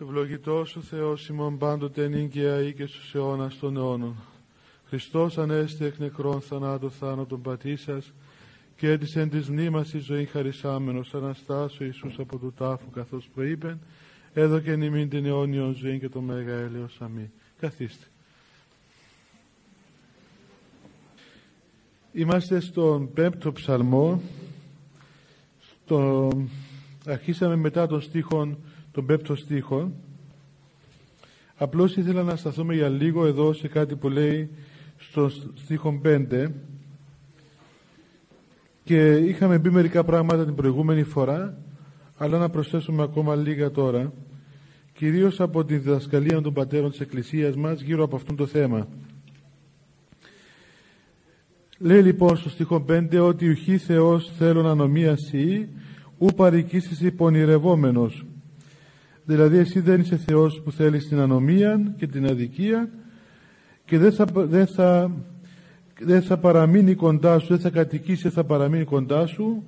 Ευλογητός ο Θεός ημών πάντοτε νύγκαια ή και στους αιώνας των αιώνων. Χριστός ανέστη εκ νεκρών θανάτου θάνατον πατήσας και έτησε εν της μνήμας η ζωή χαρισάμενος Αναστάσου Ιησούς από του τάφου καθώς προείπεν έδωκε νημήν την αιώνιον ζωή και το μέγα έλεος. Αμήν. Καθίστε. Είμαστε στον πέμπτο ψαλμό στο... αρχίσαμε μετά τον στίχον τον πέπτο στίχο. Απλώς ήθελα να σταθούμε για λίγο εδώ σε κάτι που λέει στο στίχο 5 και είχαμε πει μερικά πράγματα την προηγούμενη φορά αλλά να προσθέσουμε ακόμα λίγα τώρα. Κυρίως από τη διδασκαλία των πατέρων της Εκκλησίας μας γύρω από αυτό το θέμα. Λέει λοιπόν στο στίχο 5 ότι ουχή Θεός θέλω να νομίασαι ου παρικήσεις υπονηρευόμενος Δηλαδή εσύ δεν είσαι Θεός που θέλεις την ανομία και την αδικία και δεν θα, δεν θα, δεν θα παραμείνει κοντά σου, δεν θα κατοικήσει, δεν θα παραμείνει κοντά σου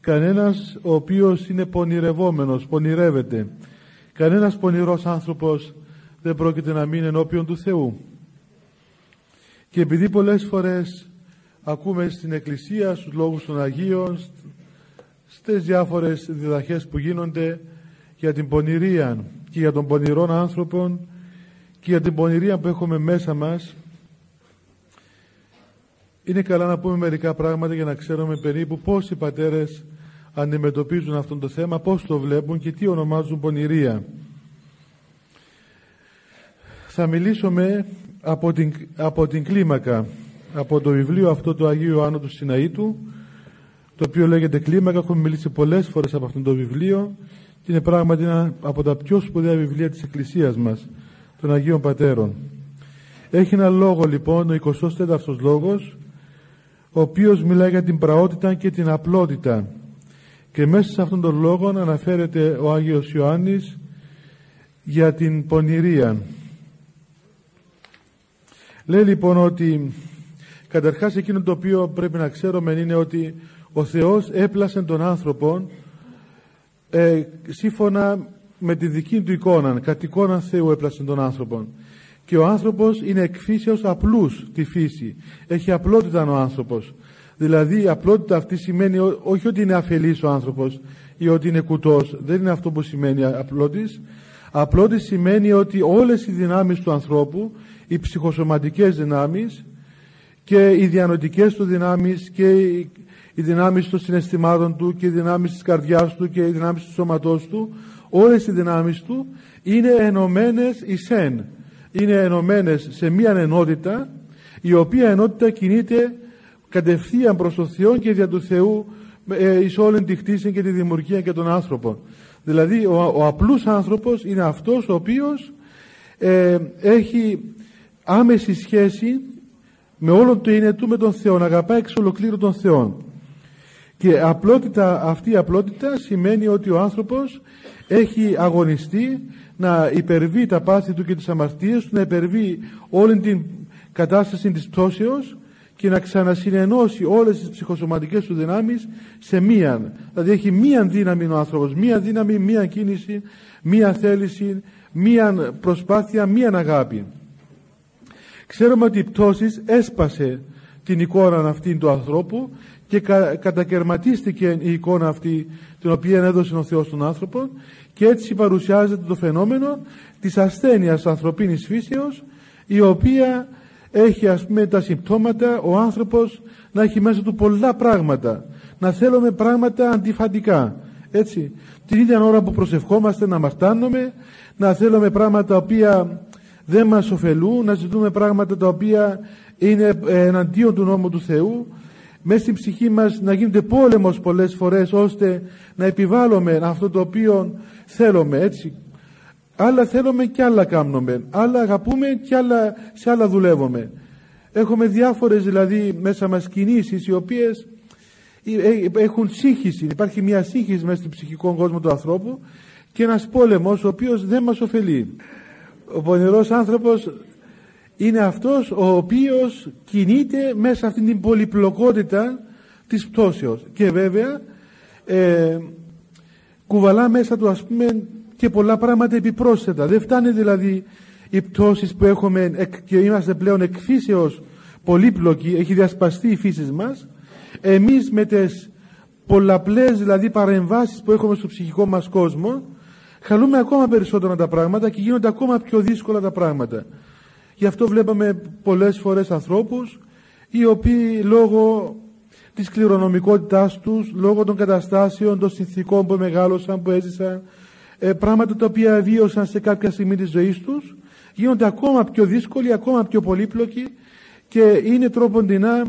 κανένας ο οποίος είναι πονηρευόμενος, πονηρεύεται. Κανένας πονηρός άνθρωπος δεν πρόκειται να μείνει ενώπιον του Θεού. Και επειδή πολλές φορές ακούμε στην Εκκλησία, στους λόγους των Αγίων, στις διάφορες διδαχές που γίνονται, για την πονηρία και για τον πονηρών άνθρωπον και για την πονηρία που έχουμε μέσα μας είναι καλά να πούμε μερικά πράγματα για να ξέρουμε περίπου πώς οι πατέρες αντιμετωπίζουν αυτό το θέμα, πώς το βλέπουν και τι ονομάζουν πονηρία. Θα μιλήσουμε από την, από την κλίμακα, από το βιβλίο αυτό του Αγίου Ιωάννου του Σιναήτου, το οποίο λέγεται κλίμακα, έχουμε μιλήσει πολλές φορές από αυτό το βιβλίο είναι πράγματι ένα από τα πιο σπουδαία βιβλία της Εκκλησίας μας, των Αγίων Πατέρων. Έχει ένα λόγο λοιπόν, ο 24ος λόγος, ο οποίος μιλάει για την πραότητα και την απλότητα. Και μέσα σε αυτόν τον λόγο αναφέρεται ο Άγιος Ιωάννης για την πονηρία. Λέει λοιπόν ότι καταρχάς εκείνο το οποίο πρέπει να ξέρουμε είναι ότι ο Θεός έπλασε τον άνθρωπο ε, σύμφωνα με τη δική του εικόνα, κατ' εικόνα Θεού έπλασε τον άνθρωπο. Και ο άνθρωπος είναι εκφύσεως απλούς τη φύση. Έχει απλότητα ο άνθρωπος. Δηλαδή η απλότητα αυτή σημαίνει όχι ότι είναι αφελής ο άνθρωπος ή ότι είναι κουτός. Δεν είναι αυτό που σημαίνει απλότης. Απλότης σημαίνει ότι όλες οι δυνάμεις του ανθρώπου, οι ψυχοσωματικές δυνάμεις και οι διανοητικές του δυνάμεις και οι δυνάμεις των συναισθημάτων του και οι δυνάμεις της καρδιάς του και οι δυνάμεις του σώματός του όλες οι δυνάμεις του είναι ενωμένες εις εν. Είναι ενωμένες σε μία ενότητα η οποία ενότητα κινείται κατευθείαν προς τον Θεό και δια του Θεού ε, εις όλη τη χτίση και τη δημιουργία και των άνθρωπων. Δηλαδή ο, ο απλούς άνθρωπος είναι αυτός ο οποίος ε, έχει άμεση σχέση με όλο το είναι του με τον Θεό να αγαπάει εξ ολοκλήρου τον Θεό και απλότητα, αυτή η απλότητα σημαίνει ότι ο άνθρωπος έχει αγωνιστεί να υπερβεί τα πάθη του και τις αμαρτίες του, να υπερβεί όλη την κατάσταση της πτώσεως και να ξανασυνενώσει όλες τις ψυχοσωματικές του δυνάμεις σε μία. Δηλαδή έχει μία δύναμη ο άνθρωπος, μία δύναμη, μία κίνηση, μία θέληση, μία προσπάθεια, μία αγάπη. Ξέρουμε ότι η πτώση έσπασε την εικόνα αυτή του ανθρώπου και κα, κατακαιρματίστηκε η εικόνα αυτή την οποία έδωσε ο Θεός στον άνθρωπο και έτσι παρουσιάζεται το φαινόμενο της ασθένειας ανθρωπίνης φύσεως η οποία έχει ας πούμε τα συμπτώματα ο άνθρωπος να έχει μέσα του πολλά πράγματα να θέλουμε πράγματα αντιφατικά έτσι. Την ίδια ώρα που προσευχόμαστε να μαρτάνουμε να θέλουμε πράγματα τα οποία δεν μας ωφελούν να ζητούμε πράγματα τα οποία είναι εναντίον του νόμου του Θεού μέσα στην ψυχή μας να γίνεται πόλεμος πολλές φορές ώστε να επιβάλλουμε αυτό το οποίο θέλουμε έτσι. Άλλα θέλουμε και άλλα κάνουμε. Άλλα αγαπούμε και άλλα, σε άλλα δουλεύουμε. Έχουμε διάφορες δηλαδή μέσα μας κινήσεις οι οποίες ε, έχουν σύγχυση. Υπάρχει μια σύγχυση μέσα στην ψυχικό κόσμο του ανθρώπου και ένας πόλεμος ο οποίος δεν μας ωφελεί. Ο πονηρός άνθρωπος είναι αυτός ο οποίος κινείται μέσα αυτήν την πολυπλοκότητα της πτώσεως και βέβαια ε, κουβαλά μέσα του ας πούμε και πολλά πράγματα επιπρόσθετα. Δεν φτάνει δηλαδή οι πτώσεις που έχουμε και είμαστε πλέον εκφύσεως πολύπλοκοι, έχει διασπαστεί η φύση μας, εμείς με τις πολλαπλές δηλαδή παρεμβάσεις που έχουμε στο ψυχικό μας κόσμο, χαλούμε ακόμα περισσότερα τα πράγματα και γίνονται ακόμα πιο δύσκολα τα πράγματα. Γι' αυτό βλέπαμε πολλές φορές ανθρώπους οι οποίοι λόγω της κληρονομικότητάς τους, λόγω των καταστάσεων, των συνθήκων που μεγάλωσαν, που έζησαν, ε, πράγματα τα οποία βίωσαν σε κάποια στιγμή της ζωής τους, γίνονται ακόμα πιο δύσκολοι, ακόμα πιο πολύπλοκοι και είναι τρόποντινά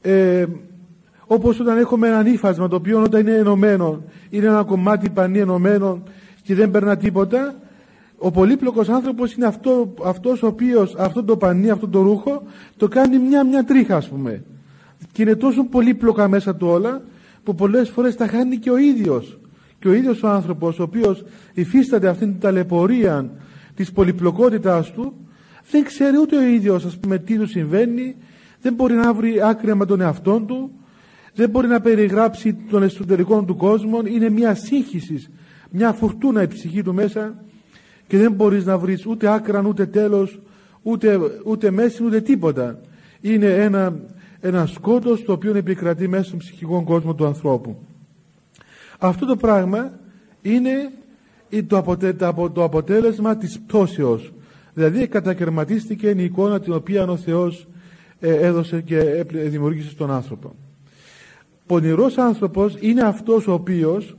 ε, όπως όταν έχουμε ένα ύφασμα το οποίο όταν είναι ενωμένο είναι ένα κομμάτι πανί ενωμένο και δεν περνά τίποτα ο πολύπλοκος άνθρωπος είναι αυτό, αυτός ο οποίος αυτό το πανί, αυτό το ρούχο το κάνει μια μια τρίχα ας πούμε. Και είναι τόσο πολύπλοκα μέσα του όλα που πολλές φορές τα χάνει και ο ίδιος. Και ο ίδιος ο άνθρωπος ο οποίος υφίσταται αυτήν την ταλαιπωρία της πολυπλοκότητάς του δεν ξέρει ούτε ο ίδιος ας πούμε τι του συμβαίνει δεν μπορεί να βρει άκρη με τον εαυτό του δεν μπορεί να περιγράψει τον εσωτερικό του κόσμο είναι μια σύγχυση μια φουρτούνα η ψυχή του μέσα και δεν μπορείς να βρεις ούτε άκραν ούτε τέλος ούτε, ούτε μέση ούτε τίποτα. Είναι ένα, ένα σκότος το οποίο επικρατεί μέσα στον ψυχικό κόσμο του ανθρώπου. Αυτό το πράγμα είναι το, το αποτέλεσμα της πτώσεως. Δηλαδή κατακαιρματίστηκε η εικόνα την οποία ο Θεός ε, έδωσε και δημιούργησε στον άνθρωπο. Πονηρός άνθρωπος είναι αυτός ο οποίος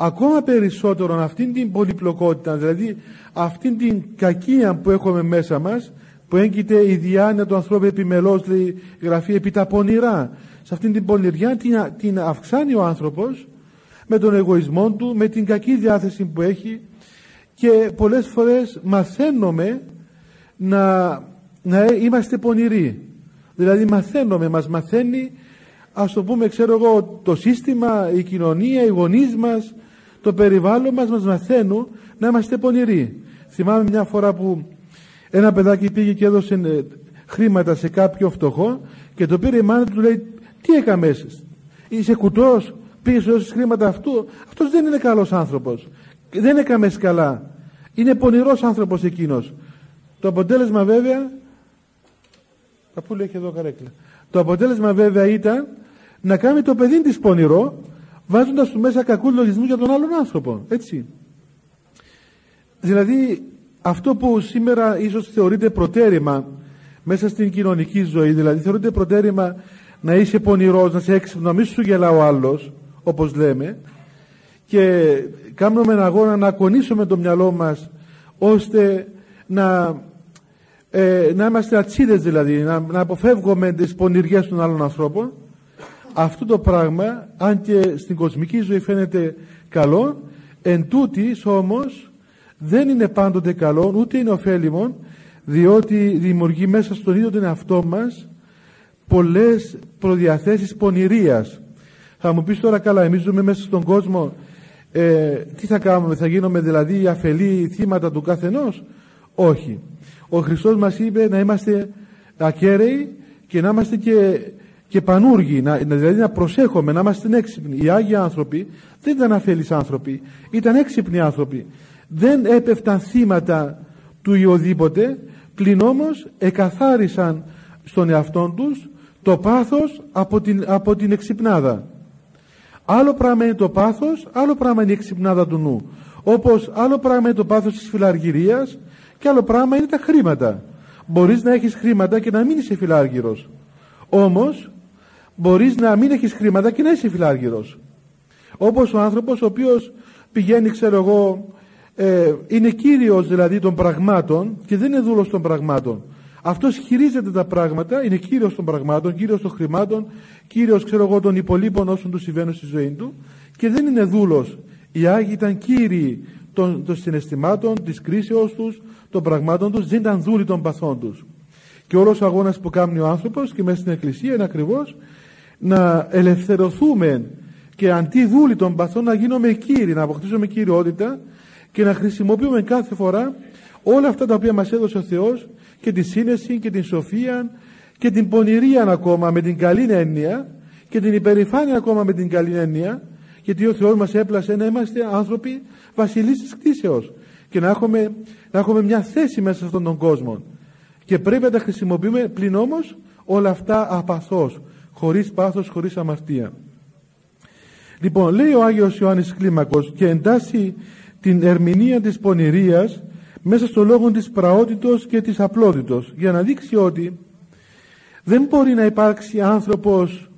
ακόμα περισσότερο αυτήν την πολυπλοκότητα δηλαδή αυτήν την κακία που έχουμε μέσα μας που έγκυται η διάνοια του ανθρώπου επιμελώς λέει γραφή επί τα πονηρά. Σε αυτήν την πονηριά την, την αυξάνει ο άνθρωπος με τον εγωισμό του με την κακή διάθεση που έχει και πολλές φορές μαθαίνουμε να, να είμαστε πονηροί. Δηλαδή μαθαίνουμε, μας μαθαίνει ας το πούμε ξέρω εγώ το σύστημα, η κοινωνία, οι γονείς μας το περιβάλλον μας μας μαθαίνουν να είμαστε πονηροί. Θυμάμαι μια φορά που ένα παιδάκι πήγε και έδωσε ε, χρήματα σε κάποιο φτωχό και το πήρε η μάνα του λέει τι έκαμε είσαι κουτός; Πήγες δώσεις χρήματα αυτού; Αυτός δεν είναι καλός άνθρωπος. Δεν έκαμε καλά. Είναι πονηρός άνθρωπος εκείνος το αποτέλεσμα βέβαια αφού λέει και εδώ καρέκλα. Το αποτέλεσμα βέβαια ήταν να κάνει το παιδί της πονηρό βάζοντας του μέσα κακούς λογισμού για τον άλλον άνθρωπο. Έτσι. Δηλαδή αυτό που σήμερα ίσως θεωρείται προτέρημα μέσα στην κοινωνική ζωή δηλαδή θεωρείται προτέρημα να είσαι πονηρός, να σε έξυπνο, να μην σου γελά ο άλλος όπως λέμε και κάνουμε ένα αγώνα να κονίσουμε το μυαλό μας ώστε να, ε, να είμαστε ατσίδες δηλαδή να, να αποφεύγουμε τις πονηριές των άλλων ανθρώπων αυτό το πράγμα αν και στην κοσμική ζωή φαίνεται καλό εν τούτης όμως δεν είναι πάντοτε καλό ούτε είναι ωφέλιμο διότι δημιουργεί μέσα στον ίδιο τον εαυτό μας πολλές προδιαθέσεις πονηρίας. Θα μου πεις τώρα καλά εμείς ζούμε μέσα στον κόσμο ε, τι θα κάνουμε θα γίνουμε δηλαδή αφελή θύματα του καθενός; Όχι. Ο Χριστός μας είπε να είμαστε ακέραιοι και να είμαστε και και πανούργοι, να, δηλαδή να προσέχουμε, να είμαστε έξυπνοι. Οι Άγιοι άνθρωποι δεν ήταν αφέλεις άνθρωποι, ήταν έξυπνοι άνθρωποι. Δεν έπεφταν θύματα του ή οδήποτε, πλην όμως εκαθάρισαν στον εαυτό τους το πάθος από την, από την εξυπνάδα. Άλλο πράγμα είναι το πάθος, άλλο πράγμα είναι η εξυπνάδα του νου. Όπως άλλο πράγμα είναι το πάθος της φιλαργυρίας και άλλο πράγμα είναι τα χρήματα. Μπορείς να έχεις χρήματα και να μην είσαι φιλάργυρος. Όμως μπορείς να μην έχεις χρήματα και να είσαι φιλάργυρος. Όπως ο άνθρωπος ο οποίος πηγαίνει ξέρω εγώ ε, είναι κύριος δηλαδή των πραγμάτων και δεν είναι δούλος των πραγμάτων. Αυτός χειρίζεται τα πράγματα, είναι κύριος των πραγμάτων, κύριος των χρημάτων, κύριος ξέρω εγώ των υπολείπων όσων του συμβαίνουν στη ζωή του και δεν είναι δούλος. Οι Άγιοι ήταν κύριοι των, των συναισθημάτων, της κρίσεως τους, των πραγμάτων τους, δεν ήταν δούλοι των παθών τους. Και όλος ο αγώνας που κάνει ο άνθρωπος και μέσα στην Εκκλησία είναι ακριβώς να ελευθερωθούμε και αντί δούλη των παθών να γίνουμε κύριοι, να αποκτήσουμε κυριότητα και να χρησιμοποιούμε κάθε φορά όλα αυτά τα οποία μας έδωσε ο Θεός και τη σύνεση και την σοφία και την πονηρία ακόμα με την καλή έννοια και την υπερηφάνεια ακόμα με την καλή έννοια γιατί ο Θεός μας έπλασε να είμαστε άνθρωποι βασιλείς της κτήσεως και να έχουμε, να έχουμε μια θέση μέσα σε αυτόν τον κόσμο. Και πρέπει να τα χρησιμοποιούμε πλην όμως όλα αυτά απαθώς χωρίς πάθος, χωρίς αμαρτία λοιπόν λέει ο Άγιος Ιωάννης Κλίμακος και εντάσσει την ερμηνεία της πονηρίας μέσα στο λόγο της πραότητος και της απλότητος για να δείξει ότι δεν μπορεί να υπάρξει άνθρωπος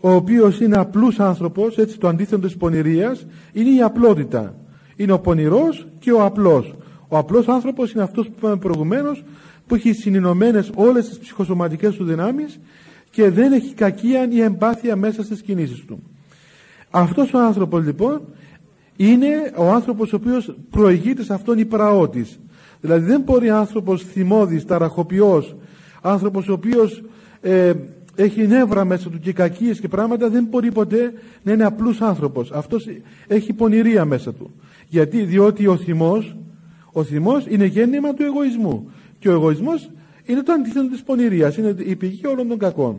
ο οποίος είναι απλούς άνθρωπος, έτσι το αντίθετο της πονηρίας, είναι η απλότητα. Είναι ο πονηρός και ο απλός. Ο απλός άνθρωπος είναι αυτός που είπαμε προηγουμένως, που έχει συνεινωμένες όλες τις ψυχοσωματικές του δυνάμεις και δεν έχει κακία ή εμπάθεια μέσα στις κινήσεις του. Αυτός ο άνθρωπος λοιπόν είναι ο άνθρωπος ο οποίος προηγείται σε αυτόν η πραότης. Δηλαδή δεν μπορεί άνθρωπος θυμώδης, ταραχοποιός, άνθρωπος ο οποίος ε, έχει νεύρα μέσα του και κακίες και πράγματα δεν μπορεί ποτέ να είναι απλούς άνθρωπος. Αυτός έχει πονηρία μέσα του. Γιατί, διότι ο θυμός, ο θυμός είναι γέννημα του εγωισμού. Και ο εγωισμός είναι το αντίθετο της πονηρίας, είναι η πηγή όλων των κακών.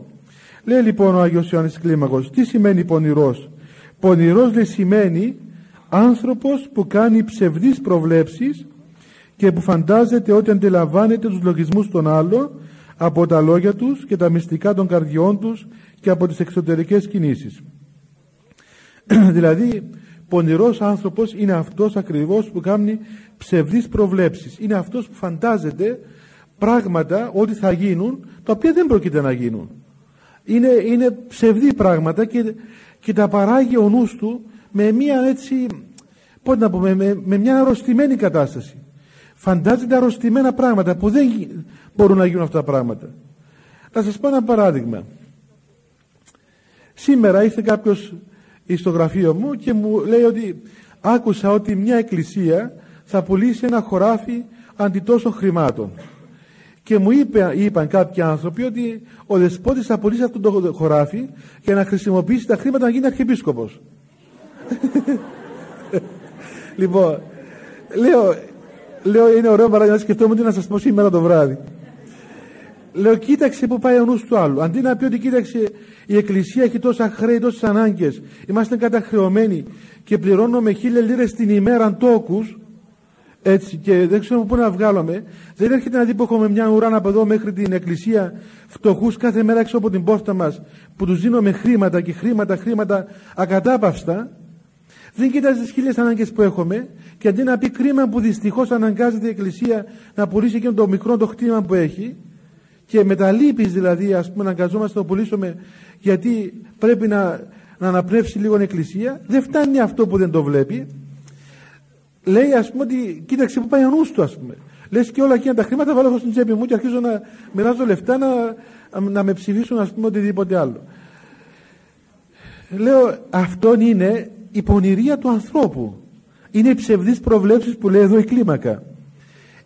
Λέει λοιπόν ο Άγιος Ιωάννης Κλίμακος, τι σημαίνει πονηρός; Πονηρός λέει σημαίνει άνθρωπος που κάνει ψευδείς προβλέψεις και που φαντάζεται ότι αντιλαμβάνεται τους λογισμούς των άλλων από τα λόγια τους και τα μυστικά των καρδιών τους και από τις εξωτερικές κινήσεις. δηλαδή, πονηρός άνθρωπος είναι αυτός ακριβώς που κάνει ψευδείς προβλέψεις. Είναι αυτός που φαντάζεται πράγματα ότι θα γίνουν, τα οποία δεν πρόκειται να γίνουν. Είναι, είναι ψευδή πράγματα και, και τα παράγει ο νους του με μια έτσι, πώς να πούμε, με, με μια αρρωστημένη κατάσταση. Φαντάζεται αρρωστημένα πράγματα που δεν μπορούν να γίνουν αυτά τα πράγματα. Θα σας πω ένα παράδειγμα. Σήμερα ήρθε κάποιος στο γραφείο μου και μου λέει ότι άκουσα ότι μια εκκλησία θα πουλήσει ένα χωράφι αντί τόσο χρημάτων. Και μου είπε, είπαν κάποιοι άνθρωποι ότι ο δεσπότης θα πουλήσει αυτό το χωράφι για να χρησιμοποιήσει τα χρήματα να γίνει αρχιεπίσκοπος. λοιπόν, λέω, λέω είναι ωραίο παράδειγμα, σκεφτόμουν τι να σας πω σήμερα το βράδυ. Λέω κοίταξε που πάει ο νους του άλλου. Αντί να πει ότι κοίταξε η εκκλησία έχει τόσα χρέη, τόσες ανάγκες. Είμαστε καταχρεωμένοι και πληρώνουμε χίλια λίρες την ημέρα τόκους. Έτσι και δεν ξέρω πού να βγάλουμε. Δεν έρχεται να δει που έχουμε μια ουρά από εδώ μέχρι την εκκλησία φτωχούς κάθε μέρα έξω από την πόρτα μας που τους δίνουμε χρήματα και χρήματα, χρήματα ακατάπαυστα. Δεν κοιτάζεις τι χίλιες ανάγκες που έχουμε και αντί να πει κρίμα που δυστυχώς αναγκάζεται η εκκλησία να πουλήσει και το μικρό το χτήμα που έχει και με τα λύπης δηλαδή ας πούμε να αγκαζόμαστε να πουλήσουμε γιατί πρέπει να, να αναπνεύσει λίγο η εκκλησία δεν φτάνει αυτό που δεν το βλέπει λέει ας πούμε ότι κοίταξε που πάει ο νους του ας πούμε. Λες και όλα εκείνα τα χρήματα βάλω στην τσέπη μου και αρχίζω να μοιράζω λεφτά να, να με ψηφίσουν ας πούμε οτιδήποτε άλλο. Λέω αυτό είναι η πονηρία του ανθρώπου. Είναι οι ψευδείς προβλέψεις που λέει εδώ η κλίμακα.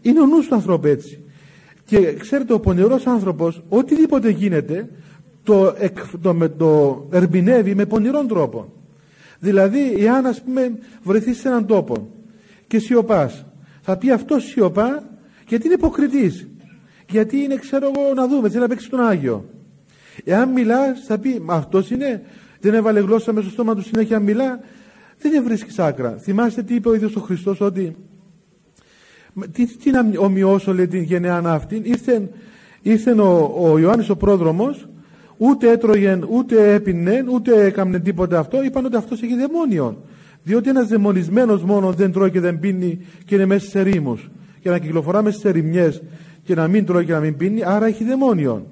Είναι ο νους του ανθρώπου έτσι. Και ξέρετε ο πονηρός άνθρωπος οτιδήποτε γίνεται το, το, το, το ερμηνεύει με πονηρόν τρόπο. Δηλαδή εάν ας πούμε βρεθείς σε έναν τόπο και σιωπάς θα πει αυτός σιωπά γιατί είναι υποκριτής. Γιατί είναι ξέρω εγώ να δούμε, θέλει να παίξει τον Άγιο. Εάν μιλάς θα πει μα αυτός είναι, δεν έβαλε γλώσσα μέσα στο στόμα του συνέχεια μιλά, δεν βρίσκεις άκρα. Θυμάστε τι είπε ο ίδιος ο Χριστός ότι τι, τι να ομοιώσω λέει την γενεά αυτή. Ήρθε, ήρθε ο, ο Ιωάννης ο πρόδρομος, ούτε έτρωγε, ούτε έπινε, ούτε έκαμνε τίποτα αυτό. Είπαν ότι αυτός έχει δαιμόνιον. Διότι ένας δαιμονισμένος μόνος δεν τρώει και δεν πίνει και είναι μέσα σε ρήμους. Και να κυκλοφορά μέσα σε ρημιές και να μην τρώει και να μην πίνει, άρα έχει δαιμόνιον.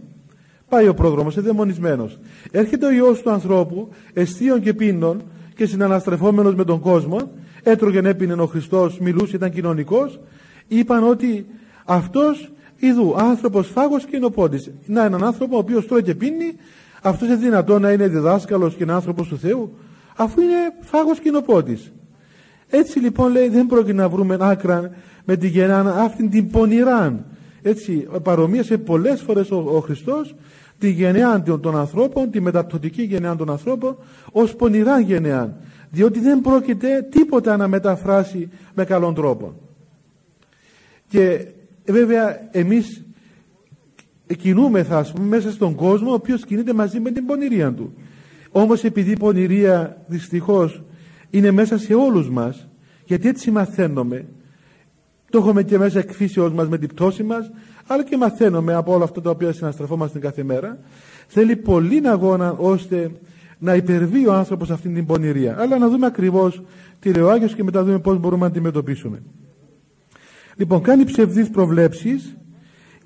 Πάει ο πρόδρομος, είναι δαιμονισμένος. Έρχεται ο Υιός του ανθρώπου, αισθίων και πίνων και συναναστρεφόμενος με τον κόσμο, έτρωγε, έπινε ο Χριστός, μιλούσε, ήταν κοινωνικός είπαν ότι αυτός είδου άνθρωπος φάγος και νοπότης. Να έναν άνθρωπο ο οποίος τρώει και πίνει, αυτός είναι δυνατό να είναι διδάσκαλος και ένα άνθρωπος του Θεού, αφού είναι φάγος και νοπότης. Έτσι λοιπόν λέει δεν πρόκειται να βρούμε άκρα με τη γεννά αυτήν την πονηράν. Έτσι παρομοίασε πολλές φορές ο, ο Χριστός τη γενεά των ανθρώπων, τη μεταπτωτική γενεά των ανθρώπων ως πονηρά γενεά. Διότι δεν πρόκειται τίποτα να μεταφράσει με καλόν τρόπο. Και βέβαια εμείς κινούμεθα ας πούμε, μέσα στον κόσμο ο οποίος κινείται μαζί με την πονηρία του. Όμως επειδή η πονηρία δυστυχώς είναι μέσα σε όλους μας γιατί έτσι μαθαίνουμε το έχουμε και μέσα εκφύσεως μας με την πτώση μας αλλά και μαθαίνουμε από όλα αυτά τα οποία συναστραφόμαστε κάθε μέρα θέλει πολύ αγώνα ώστε να υπερβεί ο άνθρωπος αυτήν την πονηρία. Αλλά να δούμε ακριβώς τι λέει ο Άγιος και μετά δούμε πώς μπορούμε να αντιμετωπίσουμε. Λοιπόν κάνει ψευδείς προβλέψεις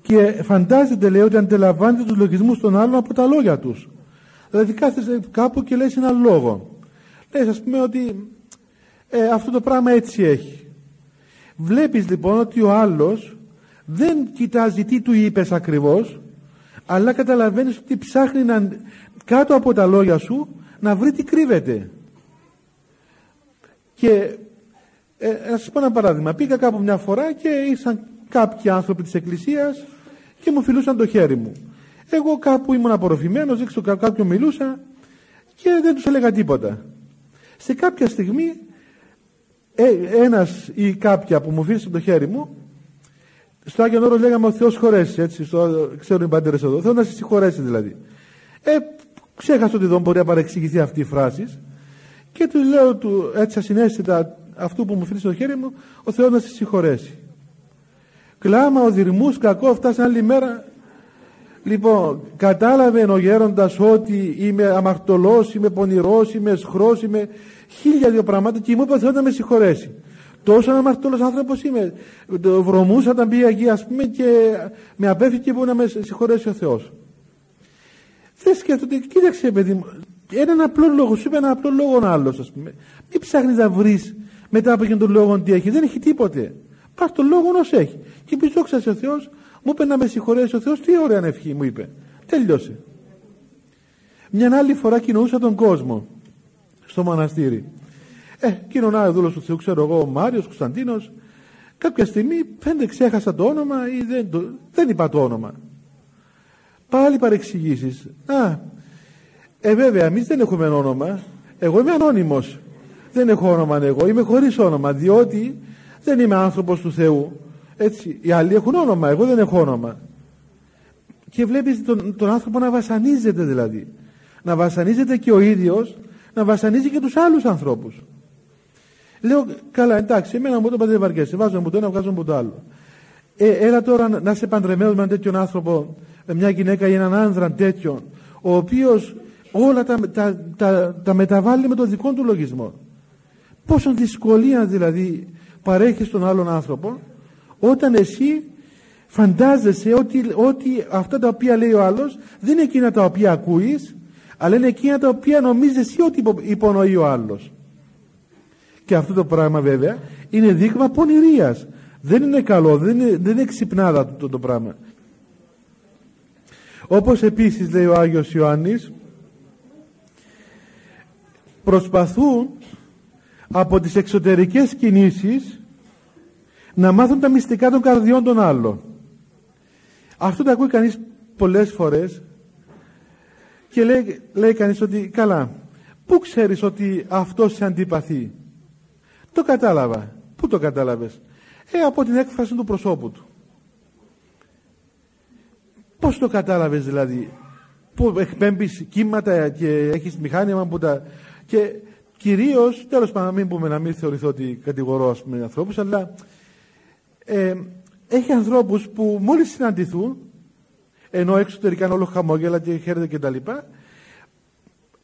και φαντάζεται λέει ότι αντιλαμβάνεται τους λογισμούς των άλλων από τα λόγια τους δηλαδή κάθεσαι κάπου και λες ένα λόγο. Λες ας πούμε ότι ε, αυτό το πράγμα έτσι έχει. Βλέπεις λοιπόν ότι ο άλλος δεν κοιτάζει τι του είπες ακριβώς αλλά καταλαβαίνεις ότι ψάχνει να, κάτω από τα λόγια σου να βρει τι κρύβεται. Και ε, να σας πω ένα παράδειγμα. Πήγα κάπου μια φορά και ήσαν κάποιοι άνθρωποι της εκκλησίας και μου φιλούσαν το χέρι μου εγώ κάπου ήμουν απορροφημένος έξω κάποιον μιλούσα και δεν τους έλεγα τίποτα. Σε κάποια στιγμή ε, ένας ή κάποια που μου φίλησε το χέρι μου στο Άγιον Όρος λέγαμε ο Θεός χωρέσει έτσι στο, ξέρουν οι πάντερες εδώ Θεός να σε συγχωρέσει δηλαδή. Ε, ξέχασα ότι δεν μπορεί να παρεξηγηθεί αυτή η φράση και τους λέω του, έτσι ασυνέστητα αυτού που μου φίλησε το χέρι μου ο Θεός να σε συγχωρέσει. Κλάμα ο δυρμούς κακό φτάσει άλλη μέρα Λοιπόν, κατάλαβε ο γέροντας ότι είμαι αμαρτωλός, είμαι πονηρός, είμαι σχρός, είμαι χίλια δύο πράγματα και μου είπε ο Θεός να με συγχωρέσει. Τόσο αμαρτωλός άνθρωπος είμαι. Το βρωμούσα όταν πήγα εκεί ας πούμε και με απέφυγε που να με συγχωρέσει ο Θεός. Δεν σκέφτονται, κοίταξε παιδί μου, έναν απλό λόγο, σου είπε ένα απλό λόγο άλλος, ας πούμε. Μην ψάχνεις να βρεις μετά από τον λόγο τι έχει. Δεν έχει τίποτε. Πάρ το λόγο όσο έχει. Και πει δόξα ο Θεός, μου είπε να με συγχωρέσει ο Θεός, τι ωραία ευχή μου είπε. Τέλειωσε. Μια άλλη φορά κοινωνούσα τον κόσμο στο μοναστήρι. Ε, κοινωνάει ο δούλος του Θεού, ξέρω εγώ, ο Μάριος Κωνσταντίνος. Κάποια στιγμή πέντε ξέχασα το όνομα ή δεν, το, δεν είπα το όνομα. Πάλι παρεξηγήσεις. Α, ε βέβαια, εμείς δεν έχουμε όνομα. Εγώ είμαι ανώνυμος. Δεν έχω όνομα εγώ. Είμαι χωρίς όνομα, διότι δεν είμαι άνθρωπος του Θεού. Έτσι, οι άλλοι έχουν όνομα, εγώ δεν έχω όνομα. Και βλέπεις τον, τον άνθρωπο να βασανίζεται δηλαδή. Να βασανίζεται και ο ίδιος, να βασανίζει και τους άλλους ανθρώπους. Λέω, καλά, εντάξει, εμένα μου το δεν βαριέσαι. Βάζω μου το ένα, βγάζω μου το άλλο. Ε, έλα τώρα να είσαι παντρεμένο με έναν τέτοιον άνθρωπο, με μια γυναίκα ή έναν άνδρα τέτοιον, ο οποίος όλα τα, τα, τα, τα μεταβάλλει με τον δικό του λογισμό. Πόσο δυσκολία δηλαδή παρέχεις στον άλλον άνθρωπο όταν εσύ φαντάζεσαι ότι, ότι αυτά τα οποία λέει ο άλλος δεν είναι εκείνα τα οποία ακούεις αλλά είναι εκείνα τα οποία νομίζεις εσύ ότι υπονοεί ο άλλος. Και αυτό το πράγμα βέβαια είναι δείγμα πονηρίας. Δεν είναι καλό, δεν είναι, δεν είναι ξυπνάδα το, το πράγμα. Όπως επίσης λέει ο Άγιος Ιωάννης προσπαθούν από τις εξωτερικές κινήσεις να μάθουν τα μυστικά των καρδιών των άλλων. Αυτό το ακούει κανείς πολλές φορές και λέει, λέει κανείς ότι καλά, πού ξέρεις ότι αυτός σε αντιπαθεί; Το κατάλαβα. Πού το κατάλαβες; Ε, από την έκφραση του προσώπου του. Πώς το κατάλαβες δηλαδή; Που εκπέμπεις κύματα και έχεις μηχάνημα που τα... Και κυρίως, τέλος πάντων να μην πούμε να μην θεωρηθώ ότι κατηγορώ ας πούμε ανθρώπους, αλλά ε, έχει ανθρώπους που μόλις συναντηθούν ενώ εξωτερικά είναι όλο χαμόγελα και χαίρεται και τα λοιπά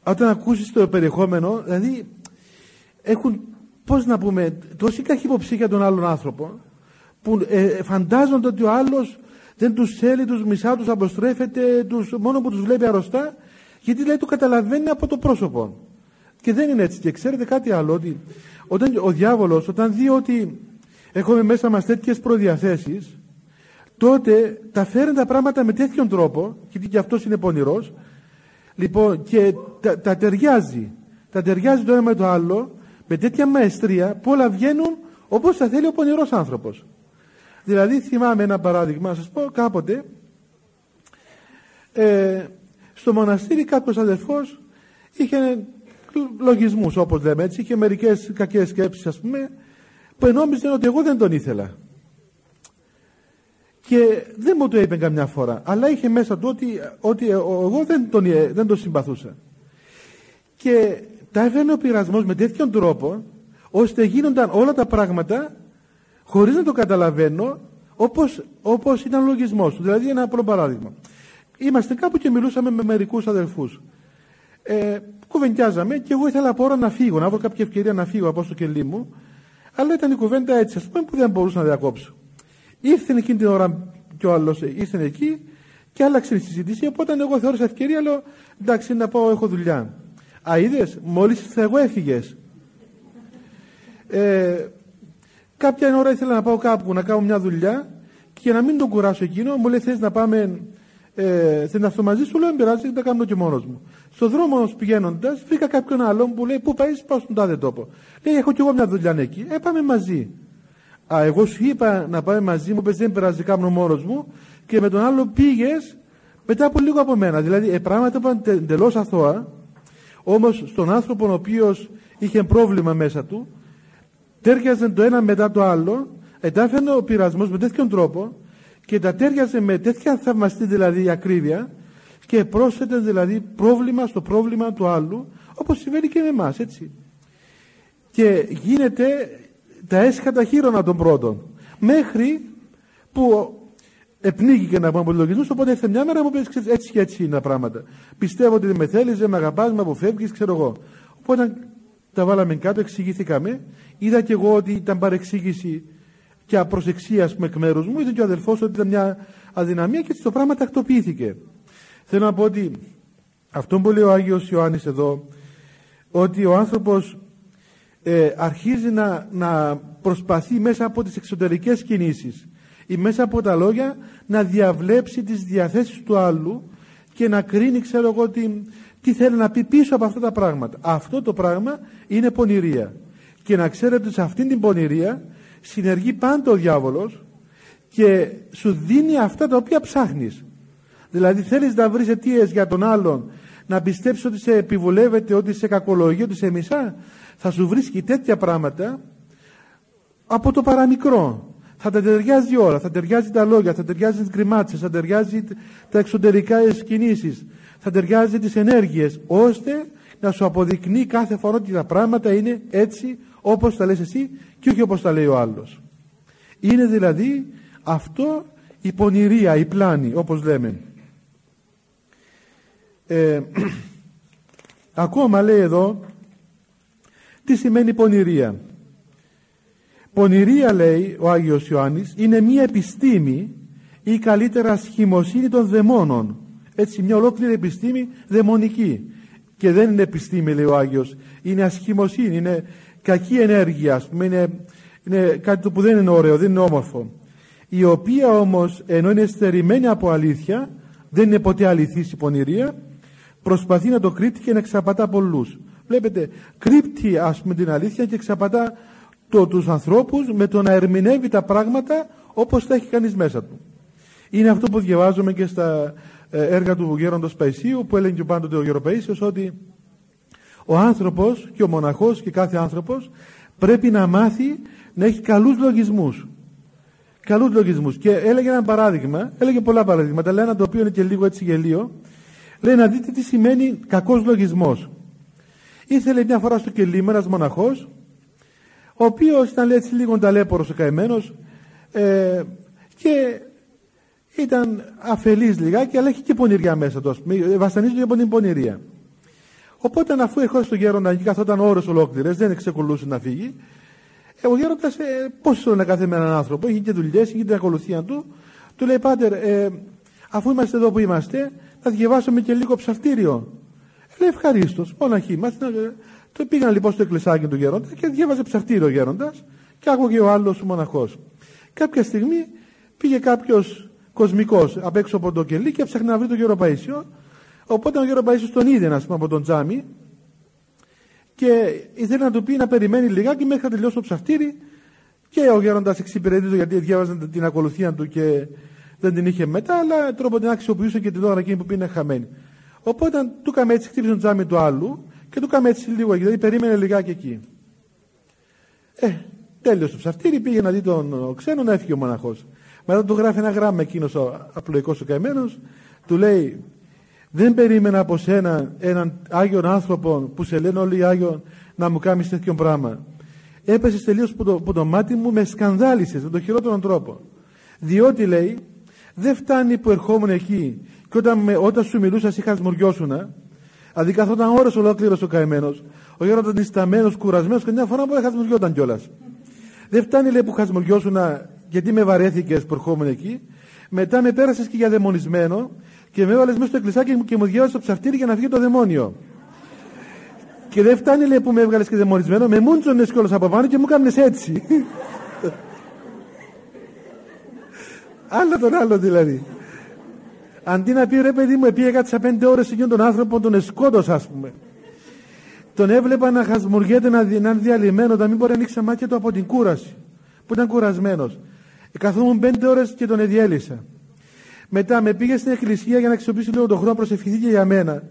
όταν ακούσεις το περιεχόμενο δηλαδή έχουν πώς να πούμε τόση καχυποψία τον άλλον άνθρωπο που ε, φαντάζονται ότι ο άλλος δεν τους θέλει, τους μισά, τους αποστρέφεται τους, μόνο που τους βλέπει αρρωστά γιατί λέει το καταλαβαίνει από το πρόσωπο. Και δεν είναι έτσι. Και ξέρετε κάτι άλλο ότι όταν ο διάβολος όταν δει ότι έχουμε μέσα μας τέτοιες προδιαθέσεις. Τότε τα φέρνει τα πράγματα με τέτοιον τρόπο γιατί και αυτός είναι πονηρός. Λοιπόν και τα, τα ταιριάζει. Τα ταιριάζει το ένα με το άλλο με τέτοια μαεστρία που όλα βγαίνουν όπως θα θέλει ο πονηρός άνθρωπος. Δηλαδή θυμάμαι ένα παράδειγμα να σας πω κάποτε. Ε, στο μοναστήρι κάποιος αδερφός είχε λογισμούς όπως λέμε έτσι είχε μερικές κακές σκέψεις ας πούμε που νόμιζε ότι εγώ δεν τον ήθελα. Και δεν μου το είπε καμιά φορά, αλλά είχε μέσα του ότι, ότι εγώ δεν τον, δεν τον συμπαθούσα. Και τα έφερνε ο πειρασμός με τέτοιον τρόπο ώστε γίνονταν όλα τα πράγματα χωρίς να το καταλαβαίνω όπως, όπως ήταν ο λογισμός του. Δηλαδή ένα απλό παράδειγμα. Είμαστε κάπου και μιλούσαμε με μερικούς αδελφούς. Ε, κουβεντιάζαμε και εγώ ήθελα από ώρα να φύγω, να βρω κάποια ευκαιρία να φύγω από στο κελί μου. Αλλά ήταν η κουβέντα έτσι, ας πούμε, που δεν μπορούσα να διακόψω. Ήρθε εκείνη την ώρα και ο άλλος ήρθε εκεί και άλλαξε η συζήτηση. Οπότε εγώ θεώρησα ευκαιρία, λέω εντάξει να πάω, έχω δουλειά. Α, είδες, μόλις εγώ έφυγες. Ε, κάποια ώρα ήθελα να πάω κάπου να κάνω μια δουλειά και για να μην τον κουράσω εκείνο, μου λέει: Θες να πάμε, ε, θε να αυτό μαζί σου, λέω: Δεν πειράζει, τα κάνω και μόνος μου. Στον δρόμο όμω πηγαίνοντας, βρήκα κάποιον άλλον που λέει: Πού πάεις, πάω στον τάδε τόπο. Λέει: Έχω κι εγώ μια δουλειά εκεί. Ε, πάμε μαζί. Α, εγώ σου είπα να πάμε μαζί μου, πες δεν πειράζει, κάνω μόνος μου και με τον άλλο πήγες μετά από λίγο από μένα. Δηλαδή, ε, πράγματα που ήταν εντελώς αθώα, όμως στον άνθρωπο ο οποίος είχε πρόβλημα μέσα του, τέριαζε το ένα μετά το άλλο, εντάφαινε ο πειρασμός με τέτοιον τρόπο και τα τέριαζε με τέτοια θαυμαστή δηλαδή ακρίβεια και πρόσθεται δηλαδή πρόβλημα στο πρόβλημα του άλλου, όπως συμβαίνει και με εμάς, έτσι. Και γίνεται τα έσχατα χείρονα των πρώτων, μέχρι που επνίγηκε να πούμε από λογισμούς, οπότε ήρθε μια μέρα μου πει έτσι και έτσι είναι τα πράγματα. Πιστεύω ότι δεν με θέλει, δεν με αγαπάς, με αποφεύγεις, ξέρω εγώ. Οπότε τα βάλαμε κάτω, εξηγηθήκαμε. Είδα και εγώ ότι ήταν παρεξήγηση και απροσεξία εκ μέρου μου. Είδε και ο αδελφός ότι ήταν μια αδυναμία και έτσι το πράγμα τακτοποιήθηκε. Θέλω να πω ότι αυτό που λέει ο Άγιος Ιωάννης εδώ, ότι ο άνθρωπος ε, αρχίζει να, να προσπαθεί μέσα από τις εξωτερικές κινήσεις ή μέσα από τα λόγια να διαβλέψει τις διαθέσεις του άλλου και να κρίνει ξέρω εγώ τι, τι θέλει να πει πίσω από αυτά τα πράγματα. Αυτό το πράγμα είναι πονηρία. Και να ξέρετε ότι σε αυτήν την πονηρία συνεργεί πάντα ο διάβολος και σου δίνει αυτά τα οποία ψάχνεις. Δηλαδή θέλεις να βρεις αιτίες για τον άλλον να πιστέψεις ότι σε επιβουλεύεται, ότι σε κακολογεί, ότι σε μισά θα σου βρίσκει τέτοια πράγματα από το παραμικρό. Θα τα ταιριάζει όλα, θα ταιριάζει τα λόγια, θα ταιριάζει τις γκριμάτσες, θα ταιριάζει τα εξωτερικά κινήσεις, θα ταιριάζει τις ενέργειες, ώστε να σου αποδεικνύει κάθε φορά ότι τα πράγματα είναι έτσι όπως τα λες εσύ και όχι όπως τα λέει ο άλλος. Είναι δηλαδή αυτό η πονηρία, η πλάνη όπως λέμε. Ε, ακόμα λέει εδώ τι σημαίνει πονηρία. Πονηρία λέει ο Άγιος Ιωάννης είναι μια επιστήμη ή καλύτερα σχημοσύνη των δαιμόνων. Έτσι μια ολόκληρη επιστήμη δαιμονική. Και δεν είναι επιστήμη λέει ο Άγιος, είναι ασχημοσύνη, είναι κακή ενέργεια, ας πούμε, είναι, είναι κάτι που δεν είναι ωραίο, δεν είναι όμορφο. Η οποία όμως ενώ είναι στερημένη από αλήθεια, δεν είναι ποτέ αληθής η πονηρία, προσπαθεί να το κρύπτει και να εξαπατά πολλούς. Βλέπετε, κρύπτει ας πούμε την αλήθεια και εξαπατά το, τους ανθρώπους με το να ερμηνεύει τα πράγματα όπως τα έχει κανείς μέσα του. Είναι αυτό που διαβάζουμε και στα ε, έργα του Γέροντος Παϊσίου που έλεγε και πάντοτε ο Γεροπαΐσιος ότι ο άνθρωπος και ο μοναχός και κάθε άνθρωπος πρέπει να μάθει να έχει καλούς λογισμούς. Καλούς λογισμούς. Και έλεγε ένα παράδειγμα, έλεγε πολλά παραδείγματα, αλλά ένα το οποίο είναι και λίγο έτσι γελίο, Λέει να δείτε τι σημαίνει κακός λογισμός. Ήθελε μια φορά στο κελί ένας μοναχός, ο οποίος ήταν έτσι λίγο ταλέπορος ο καημένος ε, και ήταν αφελής λιγάκι, αλλά έχει και πονηριά μέσα του. Βασανίζεται από την πονηρία. Οπότε αφού έχω στο γέροντα και καθόταν ώρες ολόκληρες, δεν εξεκολούσε να φύγει, ε, ο γέροντας ε, πώς ήθελε να κάθε με έναν άνθρωπο, είχε και δουλειές, είχε την ακολουθία του, του λέει πάτερ, ε, αφού είμαστε εδώ που είμαστε, θα διαβάσουμε και λίγο ψαυτήριο. Λέει ευχαρίστως, μοναχή είμαστε. Το πήγαν λοιπόν στο εκκλησάκι του γέροντα και διάβαζε ψαυτήριο γέροντας και άκουγε ο άλλος μοναχός. Κάποια στιγμή πήγε κάποιος κοσμικός απ' έξω από το κελί και έψαχνε να βρει τον γέρο Παΐσιο. Οπότε ο γέρο Παΐσιος τον είδε, ας πούμε, από τον τζάμι και ήθελε να του πει να περιμένει λιγάκι μέχρι να τελειώσει το ψαυτήρι και ο γέροντας εξυπηρετεί γιατί διάβαζε την ακολουθία του και δεν την είχε μετά, αλλά τρόπο την αξιοποιούσε και την ώρα εκείνη που πήγαινε χαμένη. Οπότε του έκαμε έτσι, χτύπησε το τζάμι του άλλου και του έκαμε έτσι λίγο, δηλαδή περίμενε λιγάκι εκεί. Ε, τέλειωσε το ψαυτήρι, πήγε να δει τον ξένο να έφυγε ο μοναχός. Μετά του γράφει ένα γράμμα εκείνος ο απλοϊκός ο καημένος, του λέει, Δεν περίμενα από σένα έναν Άγιον άνθρωπο που σε λένε όλοι οι Άγιον να μου κάνεις τέτοιο πράγμα. Έπεσες τελείως που, το, που το μάτι μου με σκανδάλισες με τον χειρότερο τρόπο. Διότι λέει, δεν φτάνει που ερχόμουν εκεί και όταν, με, όταν σου μιλούσας, εσύ χασμουριώσουνα, δηλαδή καθόταν ώρες ολόκληρος ο καημένος, ο γέροντα νησταμένο, κουρασμένος και μια φορά που χασμουριόταν κιόλας. Δεν φτάνει λέει που χασμουριώσουνα γιατί με βαρέθηκες που ερχόμουν εκεί, μετά με πέρασες και για δαιμονισμένο και με έβαλες μέσα στο εκκλησάκι μου και μου διάβασες το ψαρτήρι για να βγει το δαιμόνιο. Και δεν φτάνει λέει που με έβγαλες και δαιμονισμένο, με μούντζονε κιόλα από πάνω και μου έκανε έτσι. Άλλο τον άλλο δηλαδή. Αντί να πει ρε παιδί μου, πήγε κάτι πέντε ώρες εκείνον τον άνθρωπο, τον εσκότωσα ας πούμε. Τον έβλεπα να χασμουριέται, να, να είναι διαλυμένος, να μην μπορεί να ανοίξει μάτια του από την κούραση. Που ήταν κουρασμένος. Ε, καθόμουν πέντε ώρες και τον εδιέλυσα. Μετά με πήγε στην εκκλησία για να αξιοποιήσει λίγο τον χρόνο, προσευχηθεί για μένα.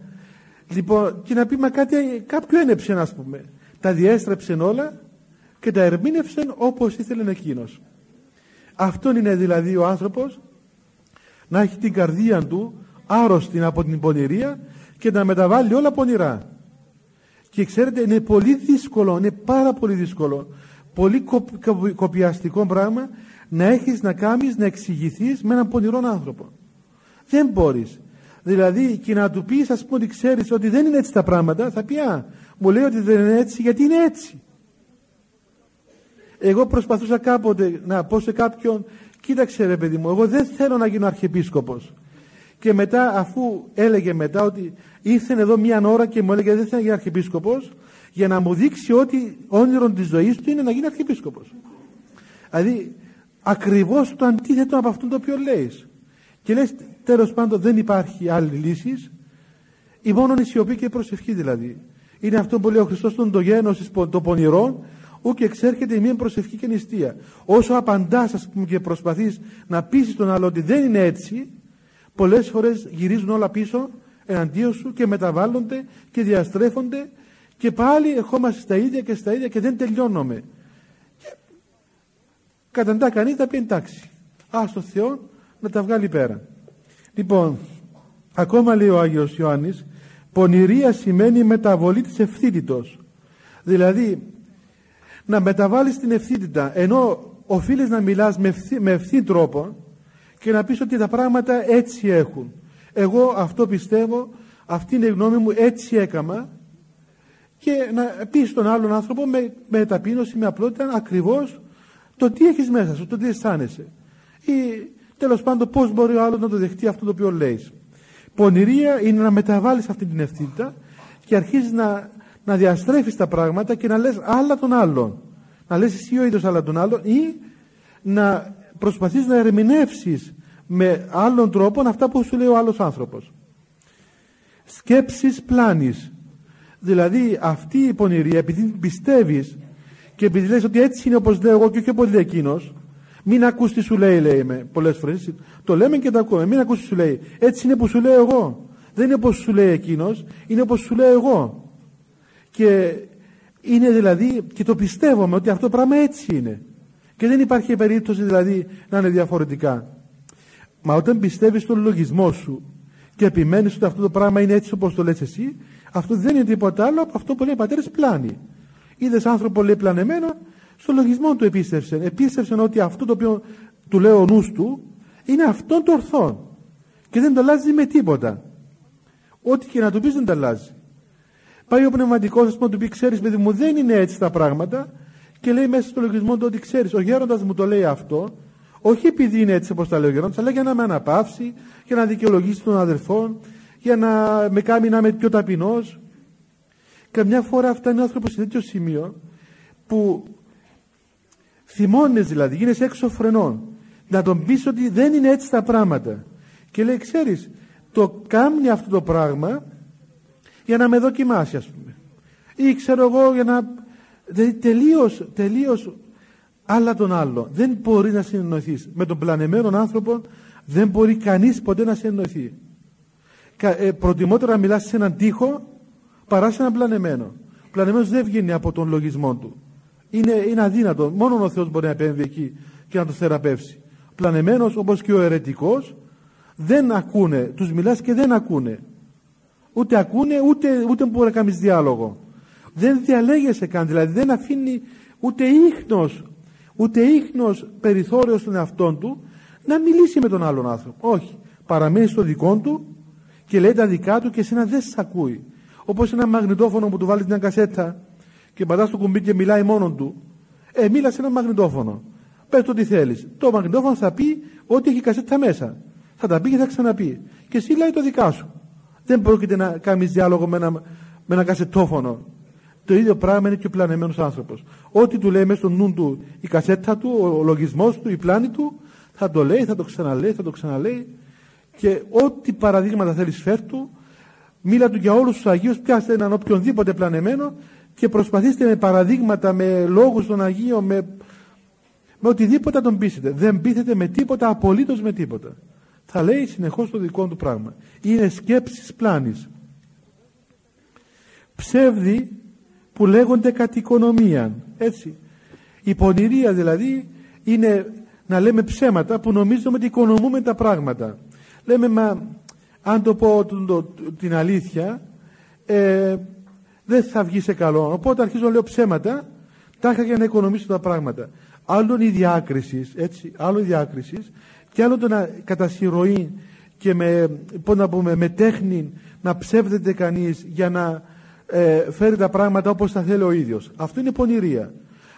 Λοιπόν, και να πει, μα κάτι, κάποιο ένεψε, ας πούμε. Τα διέστρεψε όλα και τα ερμήνευσε όπως ήθελε εκείνος. Αυτόν είναι δηλαδή ο άνθρωπος να έχει την καρδία του άρρωστη από την πονηρία και να μεταβάλει όλα πονηρά. Και ξέρετε είναι πολύ δύσκολο, είναι πάρα πολύ δύσκολο, πολύ κοπιαστικό πράγμα να έχεις να κάνεις, να εξηγηθείς με έναν πονηρό άνθρωπο. Δεν μπορείς. Δηλαδή και να του πεις ας πούμε ότι ξέρεις ότι δεν είναι έτσι τα πράγματα, θα πει α, μου λέει ότι δεν είναι έτσι γιατί είναι έτσι. Εγώ προσπαθούσα κάποτε να πω σε κάποιον, κοίταξε ρε παιδί μου, εγώ δεν θέλω να γίνω αρχιεπίσκοπος. Και μετά, αφού έλεγε μετά ότι ήρθε εδώ μία ώρα και μου έλεγε δεν θέλω να γίνω αρχιεπίσκοπος, για να μου δείξει ότι όνειρο της ζωής του είναι να γίνει αρχιεπίσκοπος. Δηλαδή, ακριβώς το αντίθετο από αυτό το οποίο λέει. Και λες, τέλος πάντων δεν υπάρχει άλλη λύση, η μόνον η σιωπή και η προσευχή δηλαδή. Είναι αυτό που λέει ο Χριστός τον το γένος το πονηρό Ού και εξέρχεται η μία προσευχή και νηστεία. Όσο απαντάς, ας πούμε, και προσπαθείς να πείσει τον άλλο ότι δεν είναι έτσι, πολλές φορές γυρίζουν όλα πίσω εναντίον σου και μεταβάλλονται και διαστρέφονται και πάλι ερχόμαστε στα ίδια και στα ίδια και δεν τελειώνουμε. Και καταντά κανεί θα πει εντάξει. Α το Θεό να τα βγάλει πέρα. Λοιπόν, ακόμα λέει ο Άγιος Ιωάννης, πονηρία σημαίνει μεταβολή της ευθύτητος. Δηλαδή, να μεταβάλεις την ευθύτητα ενώ οφείλεις να μιλάς με, ευθύ, με ευθύ τρόπο και να πεις ότι τα πράγματα έτσι έχουν εγώ αυτό πιστεύω αυτή είναι η γνώμη μου έτσι έκαμα και να πεις στον άλλον άνθρωπο με, με ταπείνωση, με απλότητα ακριβώς το τι έχεις μέσα σου, το τι αισθάνεσαι ή τέλος πάντων πώς μπορεί ο άλλος να το δεχτεί αυτό το οποίο λέει πονηρία είναι να μεταβάλεις αυτή την ευθύτητα και αρχίζεις να να διαστρέφεις τα πράγματα και να λες άλλα τον άλλον. Να λες εσύ ο ίδιος άλλα τον άλλον ή να προσπαθείς να ερμηνεύσεις με άλλον τρόπο αυτά που σου λέει ο άλλος άνθρωπος. Σκέψεις πλάνης. Δηλαδή αυτή η πονηρία επειδή πιστεύεις και επειδή λες ότι έτσι είναι όπως λέω εγώ και όχι όπως λέει εκείνος μην ακούς τι σου λέει λέει με πολλές φορές το λέμε και το ακούμε μην ακούς τι σου λέει έτσι είναι που σου λέω εγώ δεν είναι όπως σου λέει εκείνος είναι όπως σου λέω εγώ και είναι δηλαδή, και το πιστεύουμε ότι αυτό το πράγμα έτσι είναι. Και δεν υπάρχει περίπτωση δηλαδή να είναι διαφορετικά. Μα όταν πιστεύεις στον λογισμό σου και επιμένεις ότι αυτό το πράγμα είναι έτσι όπως το λες εσύ, αυτό δεν είναι τίποτα άλλο από αυτό που λέει πατέρε πλάνη. Είδες άνθρωπο λέει πλανεμένο, στο λογισμό του επίστευσε. Επίστευσε ότι αυτό το οποίο του λέει ο νους του είναι αυτό το ορθό. Και δεν το αλλάζει με τίποτα. Ό,τι και να του πεις δεν το αλλάζει. Πάει ο πνευματικός, ας πούμε, του πει: Ξέρεις, παιδί μου, δεν είναι έτσι τα πράγματα. Και λέει μέσα στο λογισμό του ότι ξέρεις, ο γέροντας μου το λέει αυτό, όχι επειδή είναι έτσι όπως τα λέει ο γέροντας, αλλά για να με αναπαύσει, για να δικαιολογήσει τον αδερφό, για να με κάνει να είμαι πιο ταπεινός. Καμιά φορά φτάνει ο άνθρωπος σε τέτοιο σημείο που θυμώνεις δηλαδή, γίνεσαι έξω φρενών. Να τον πεις ότι δεν είναι έτσι τα πράγματα. Και λέει, ξέρεις, το κάνει αυτό το πράγμα για να με δοκιμάσει ας πούμε ή ξέρω εγώ για να δηλαδή τελείως, τελείως άλλα τον άλλο δεν μπορεί να συνεννοηθείς με τον πλανεμένο άνθρωπο δεν μπορεί κανείς ποτέ να συνεννοηθεί ε, προτιμότερα να μιλάς σε έναν τοίχο παρά σε έναν πλανεμένο ο πλανεμένος δεν βγαίνει από τον λογισμό του είναι, είναι αδύνατο μόνο ο Θεός μπορεί να επέμβει εκεί και να το θεραπεύσει ο πλανεμένος όπως και ο αιρετικός δεν ακούνε τους μιλάς και δεν ακούνε Ούτε ακούνε, ούτε, ούτε μπορεί να κάνεις διάλογο. Δεν διαλέγεσαι καν, δηλαδή δεν αφήνει ούτε ίχνος, ούτε ίχνος περιθώριο στον εαυτό του να μιλήσει με τον άλλον άνθρωπο. Όχι. Παραμένει στο δικό του και λέει τα δικά του και εσένα δεν σε ακούει. Όπως ένα μαγνητόφωνο που του βάλεις μια κασέτα και πατάς το κουμπί και μιλάει μόνο του. Ε, μίλα σε ένα μαγνητόφωνο. Πες το τι θέλεις. Το μαγνητόφωνο θα πει ότι έχει κασέτα μέσα. Θα τα πει και θα ξαναπεί. Και εσύ λέει το δικά σου. Δεν πρόκειται να κάνεις διάλογο με ένα, με ένα κασετόφωνο. Το ίδιο πράγμα είναι και ο πλανεμένο άνθρωπος. Ό,τι του λέει μέσα στο νου του η κασέτα του, ο λογισμός του, η πλάνη του, θα το λέει, θα το ξαναλέει, θα το ξαναλέει. Και ό,τι παραδείγματα θέλεις φέρ του, μίλα του για όλους τους Αγίους, πιάστε έναν οποιονδήποτε πλανεμένο και προσπαθήστε με παραδείγματα, με λόγους των Αγίων, με, με οτιδήποτε τον πείσετε. Δεν πείθετε με τίποτα, απολύτως με τίποτα. Θα λέει συνεχώς το δικό του πράγμα. Είναι σκέψει πλάνης. Ψεύδι που λέγονται κατ' οικονομία. Έτσι. Η πονηρία δηλαδή είναι να λέμε ψέματα που νομίζουμε ότι οικονομούμε τα πράγματα. Λέμε μα αν το πω την αλήθεια ε, δεν θα βγει σε καλό. Οπότε αρχίζω να λέω ψέματα τάχα για να οικονομήσω τα πράγματα. Άλλον η διάκρισης, έτσι, άλλο η διάκρισης και άλλο το να κατά και με, πώς να πούμε, με τέχνη να ψεύδεται κανείς για να ε, φέρει τα πράγματα όπως τα θέλει ο ίδιος. Αυτό είναι πονηρία.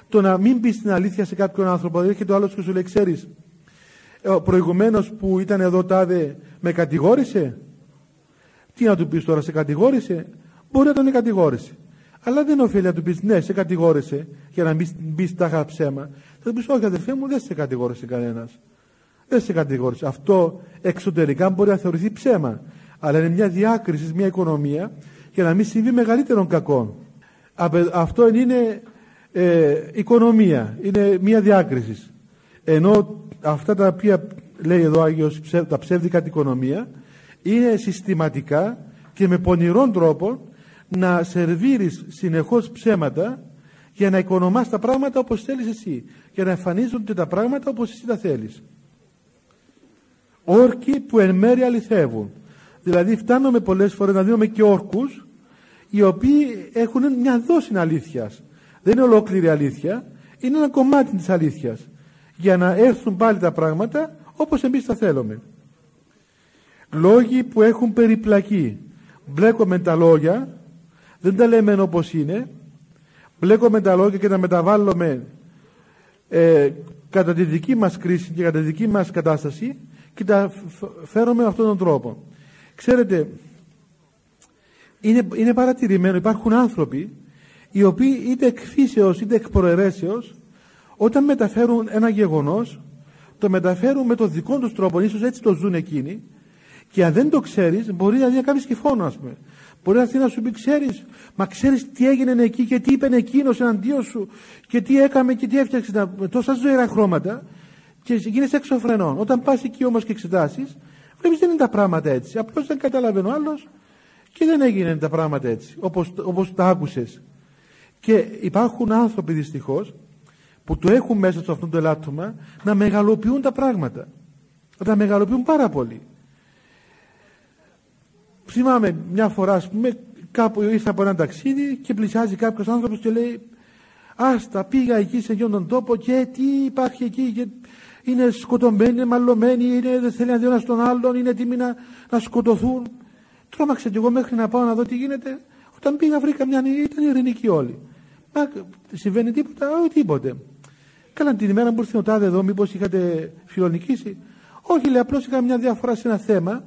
Το να μην πεις την αλήθεια σε κάποιον άνθρωπο, έρχεται το άλλος και σου λέει, ξέρει, προηγουμένω που ήταν εδώ τάδε με κατηγόρησε; Τι να του πεις τώρα, σε κατηγόρησε; Μπορεί να τον κατηγόρησε. Αλλά δεν οφείλει να του πεις ναι, σε κατηγόρησε για να μην μπει τα ψέμα. Θα του πεις, Όχι, αδερφέ μου, δεν σε κατηγόρησε κανένας. Δεν σε κατηγόρησε. Αυτό εξωτερικά μπορεί να θεωρηθεί ψέμα. Αλλά είναι μια διάκριση, μια οικονομία για να μην συμβεί μεγαλύτερον κακό. Αυτό είναι ε, οικονομία, είναι μια διάκριση. Ενώ αυτά τα οποία λέει εδώ ο Άγιος τα ψεύδικα την οικονομία είναι συστηματικά και με πονηρόν τρόπο να σερβίρεις συνεχώς ψέματα για να οικονομάς τα πράγματα όπως θέλεις εσύ για να εμφανίζονται τα πράγματα όπως εσύ τα θέλεις. Όρκοι που εν μέρει αληθεύουν. Δηλαδή φτάνουμε πολλές φορές να δούμε και όρκους οι οποίοι έχουν μια δόση αλήθειας. Δεν είναι ολόκληρη αλήθεια είναι ένα κομμάτι της αλήθειας για να έρθουν πάλι τα πράγματα όπως εμείς τα θέλουμε. Λόγοι που έχουν περιπλακεί. Μπλέκουμε τα λόγια δεν τα λέμε όπως είναι. Μπλέκουμε τα λόγια και τα μεταβάλλουμε ε, κατά τη δική μας κρίση και κατά τη δική μας κατάσταση και τα φέρουμε με αυτόν τον τρόπο. Ξέρετε είναι, είναι παρατηρημένο υπάρχουν άνθρωποι οι οποίοι είτε εκ φύσεως είτε εκ προαιρέσεως όταν μεταφέρουν ένα γεγονός το μεταφέρουν με τον δικό τους τρόπο ίσως έτσι το ζουν εκείνοι και αν δεν το ξέρεις μπορεί να κάνεις και φόνο ας πούμε. Μπορεί να έρθει να σου πει ξέρεις μα ξέρεις τι έγινε εκεί και τι είπε εκείνος εναντίον σου και τι έκαμε και τι έφτιαξες με τόσα ζωηρά χρώματα και γίνεσαι εξωφρενών. Όταν πας εκεί όμως και εξετάσεις βλέπεις δεν είναι τα πράγματα έτσι. Απλώς δεν καταλαβαίνει ο άλλος και δεν έγινε τα πράγματα έτσι όπως, όπως τα άκουσες. Και υπάρχουν άνθρωποι δυστυχώς που το έχουν μέσα στο αυτό το ελάττωμα να μεγαλοποιούν τα πράγματα. Να τα μεγαλοποιούν πάρα πολύ. Θυμάμαι μια φορά, ας πούμε, κάπου ήρθα από ένα ταξίδι και πλησιάζει κάποιος άνθρωπος και λέει Άστα, πήγα εκεί σε αυτόν τον τόπο και τι υπάρχει εκεί. Και είναι σκοτωμένοι, είναι μαλλωμένοι, είναι, δεν θέλει να δει ένας τον άλλον, είναι έτοιμοι να, να σκοτωθούν. Τρόμαξε και εγώ μέχρι να πάω να δω τι γίνεται. Όταν πήγα βρήκα μια ήταν ειρηνική όλοι. Μα συμβαίνει τίποτα, όχι τίποτε. Καλά την ημέρα που ήρθε ο τάδε εδώ, μήπως είχατε φιλονικήσει. Όχι, λέει, απλώς είχα μια διαφορά σε ένα θέμα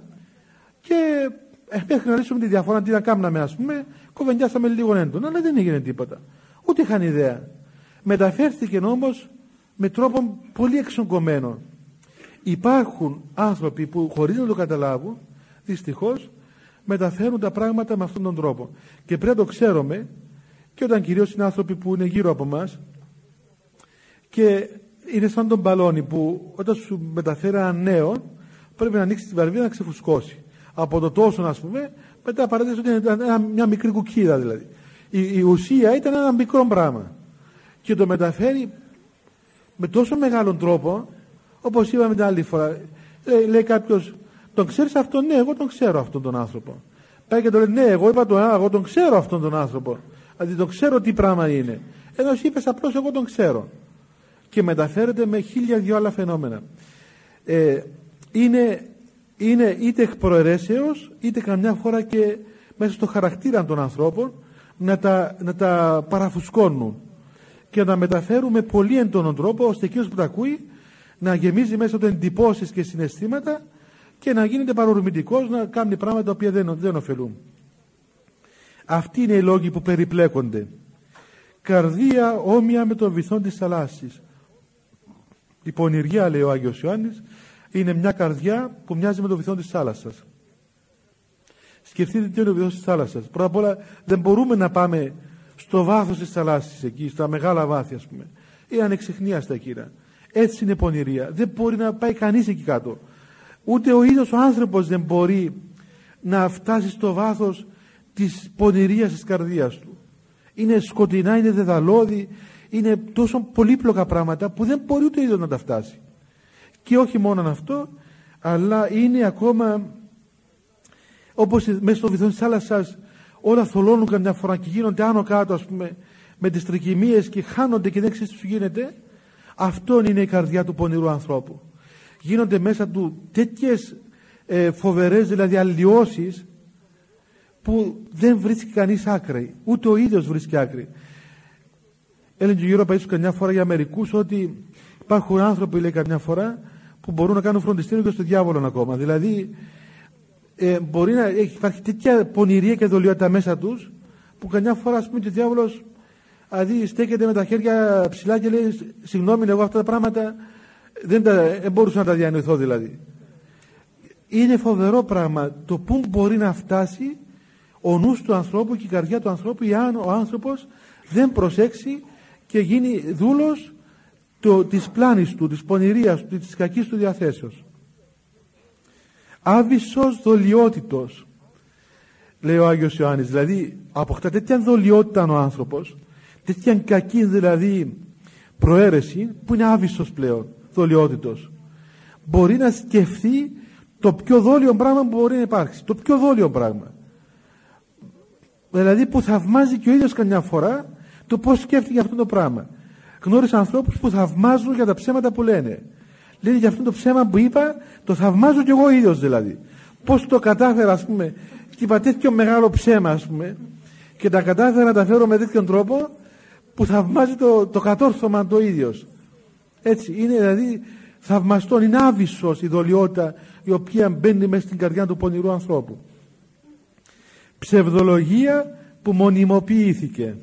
και ε, μέχρι να λύσουμε τη διαφορά, τι να κάνουμε, ας πούμε, κοβεντιάσαμε λίγο έντονα, αλλά δεν έγινε τίποτα. Ούτε είχαν ιδέα. Μεταφέρθηκε όμως με τρόπο πολύ εξογκωμένο. Υπάρχουν άνθρωποι που χωρίς να το καταλάβουν, δυστυχώς, μεταφέρουν τα πράγματα με αυτόν τον τρόπο. Και πρέπει να το ξέρουμε και όταν κυρίως είναι άνθρωποι που είναι γύρω από εμά και είναι σαν τον μπαλόνι που όταν σου μεταφέρει ένα νέο πρέπει να ανοίξει τη βαρβίδα να ξεφουσκώσει. Από το τόσο, ας πούμε, μετά παρατηρήσει ότι είναι μια μικρή κουκίδα δηλαδή. Η, η ουσία ήταν ένα μικρό πράγμα. Και το μεταφέρει με τόσο μεγάλον τρόπο, όπως είπαμε την άλλη φορά. Ε, λέει κάποιος, τον ξέρεις αυτόν, ναι, εγώ τον ξέρω αυτόν τον άνθρωπο. Πάει και το λέει, ναι, εγώ είπα τον, εγώ τον ξέρω αυτόν τον άνθρωπο. Δηλαδή τον ξέρω τι πράγμα είναι. Ενώ εσύ είπες απλώς εγώ τον ξέρω. Και μεταφέρεται με χίλια δυο άλλα φαινόμενα. Ε, είναι, είναι είτε εκ προαιρέσεως, είτε καμιά φορά και μέσα στο χαρακτήρα των ανθρώπων να τα, να τα παραφουσκώνουν και να τα μεταφέρουν με πολύ έντονο τρόπο ώστε εκείνος που τα ακούει να γεμίζει μέσα του εντυπώσεις και συναισθήματα και να γίνεται παρορμητικός να κάνει πράγματα τα οποία δεν, δεν ωφελούν. Αυτοί είναι οι λόγοι που περιπλέκονται. Καρδία όμοια με το βυθό της θαλάσσης. Η πονηριά, λέει ο Άγιος Ιωάννης, είναι μια καρδιά που μοιάζει με το βυθό της θάλασσας. Σκεφτείτε τι είναι ο βυθός της θάλασσας. Πρώτα απ' όλα δεν μπορούμε να πάμε στο βάθος της θαλάσσης εκεί, στα μεγάλα βάθη ας πούμε. Είναι ανεξιχνίαστα κύρα. Έτσι είναι πονηρία. Δεν μπορεί να πάει κανείς εκεί κάτω. Ούτε ο ίδιος ο άνθρωπος δεν μπορεί να φτάσει στο βάθος της πονηρίας της καρδίας του. Είναι σκοτεινά, είναι δεδαλώδη, είναι τόσο πολύπλοκα πράγματα που δεν μπορεί ούτε ο ίδιος να τα φτάσει. Και όχι μόνο αυτό, αλλά είναι ακόμα όπως μέσα στο βυθό της θάλασσας όλα θολώνουν καμιά φορά και γίνονται άνω κάτω ας πούμε με τις τρικυμίες και χάνονται και δεν ξέρεις τι σου γίνεται. Αυτό είναι η καρδιά του πονηρού ανθρώπου. Γίνονται μέσα του τέτοιες ε, φοβερές δηλαδή αλλοιώσεις που δεν βρίσκει κανείς άκρη. Ούτε ο ίδιος βρίσκει άκρη έλεγε γύρω από καμιά φορά για μερικούς ότι υπάρχουν άνθρωποι λέει καμιά φορά που μπορούν να κάνουν φροντιστήριο και στο διάβολο ακόμα. Δηλαδή ε, μπορεί να έχει, υπάρχει τέτοια πονηρία και δολιότητα μέσα τους που καμιά φορά ας πούμε και ο διάβολος δηλαδή στέκεται με τα χέρια ψηλά και λέει συγγνώμη εγώ αυτά τα πράγματα δεν, τα, δεν μπορούσα να τα διανοηθώ δηλαδή είναι φοβερό πράγμα το πού μπορεί να φτάσει ο νους του ανθρώπου και η καρδιά του ανθρώπου εάν ο άνθρωπος δεν προσέξει και γίνει δούλος το, της πλάνης του, της πονηρίας του, της κακής του διαθέσεως. Άβυσσος δολιότητος λέει ο Άγιος Ιωάννης. Δηλαδή αποκτά τέτοια δολιότητα ο άνθρωπος τέτοια κακή δηλαδή προαίρεση που είναι άβυσσος πλέον δολιότητος. Μπορεί να σκεφτεί το πιο δόλιο πράγμα που μπορεί να υπάρξει το πιο δόλιο πράγμα. Δηλαδή που θαυμάζει και ο ίδιος καμιά φορά το πως σκέφτηκε αυτό το πράγμα γνώρισα ανθρώπους που θαυμάζουν για τα ψέματα που λένε Λένε για αυτό το ψέμα που είπα, το θαυμάζω κι εγώ ίδιος δηλαδή. Πώς το κατάφερα, ας πούμε, και είπα τέτοιο μεγάλο ψέμα, ας πούμε, και τα κατάφερα να τα φέρω με τέτοιον τρόπο που θαυμάζει το, το κατόρθωμα το ίδιος. Έτσι, είναι δηλαδή θαυμαστό, είναι άβυσο η δολιότητα η οποία μπαίνει μέσα στην καρδιά του πονηρού ανθρώπου. Ψευδολογία που μονιμοποιήθηκε.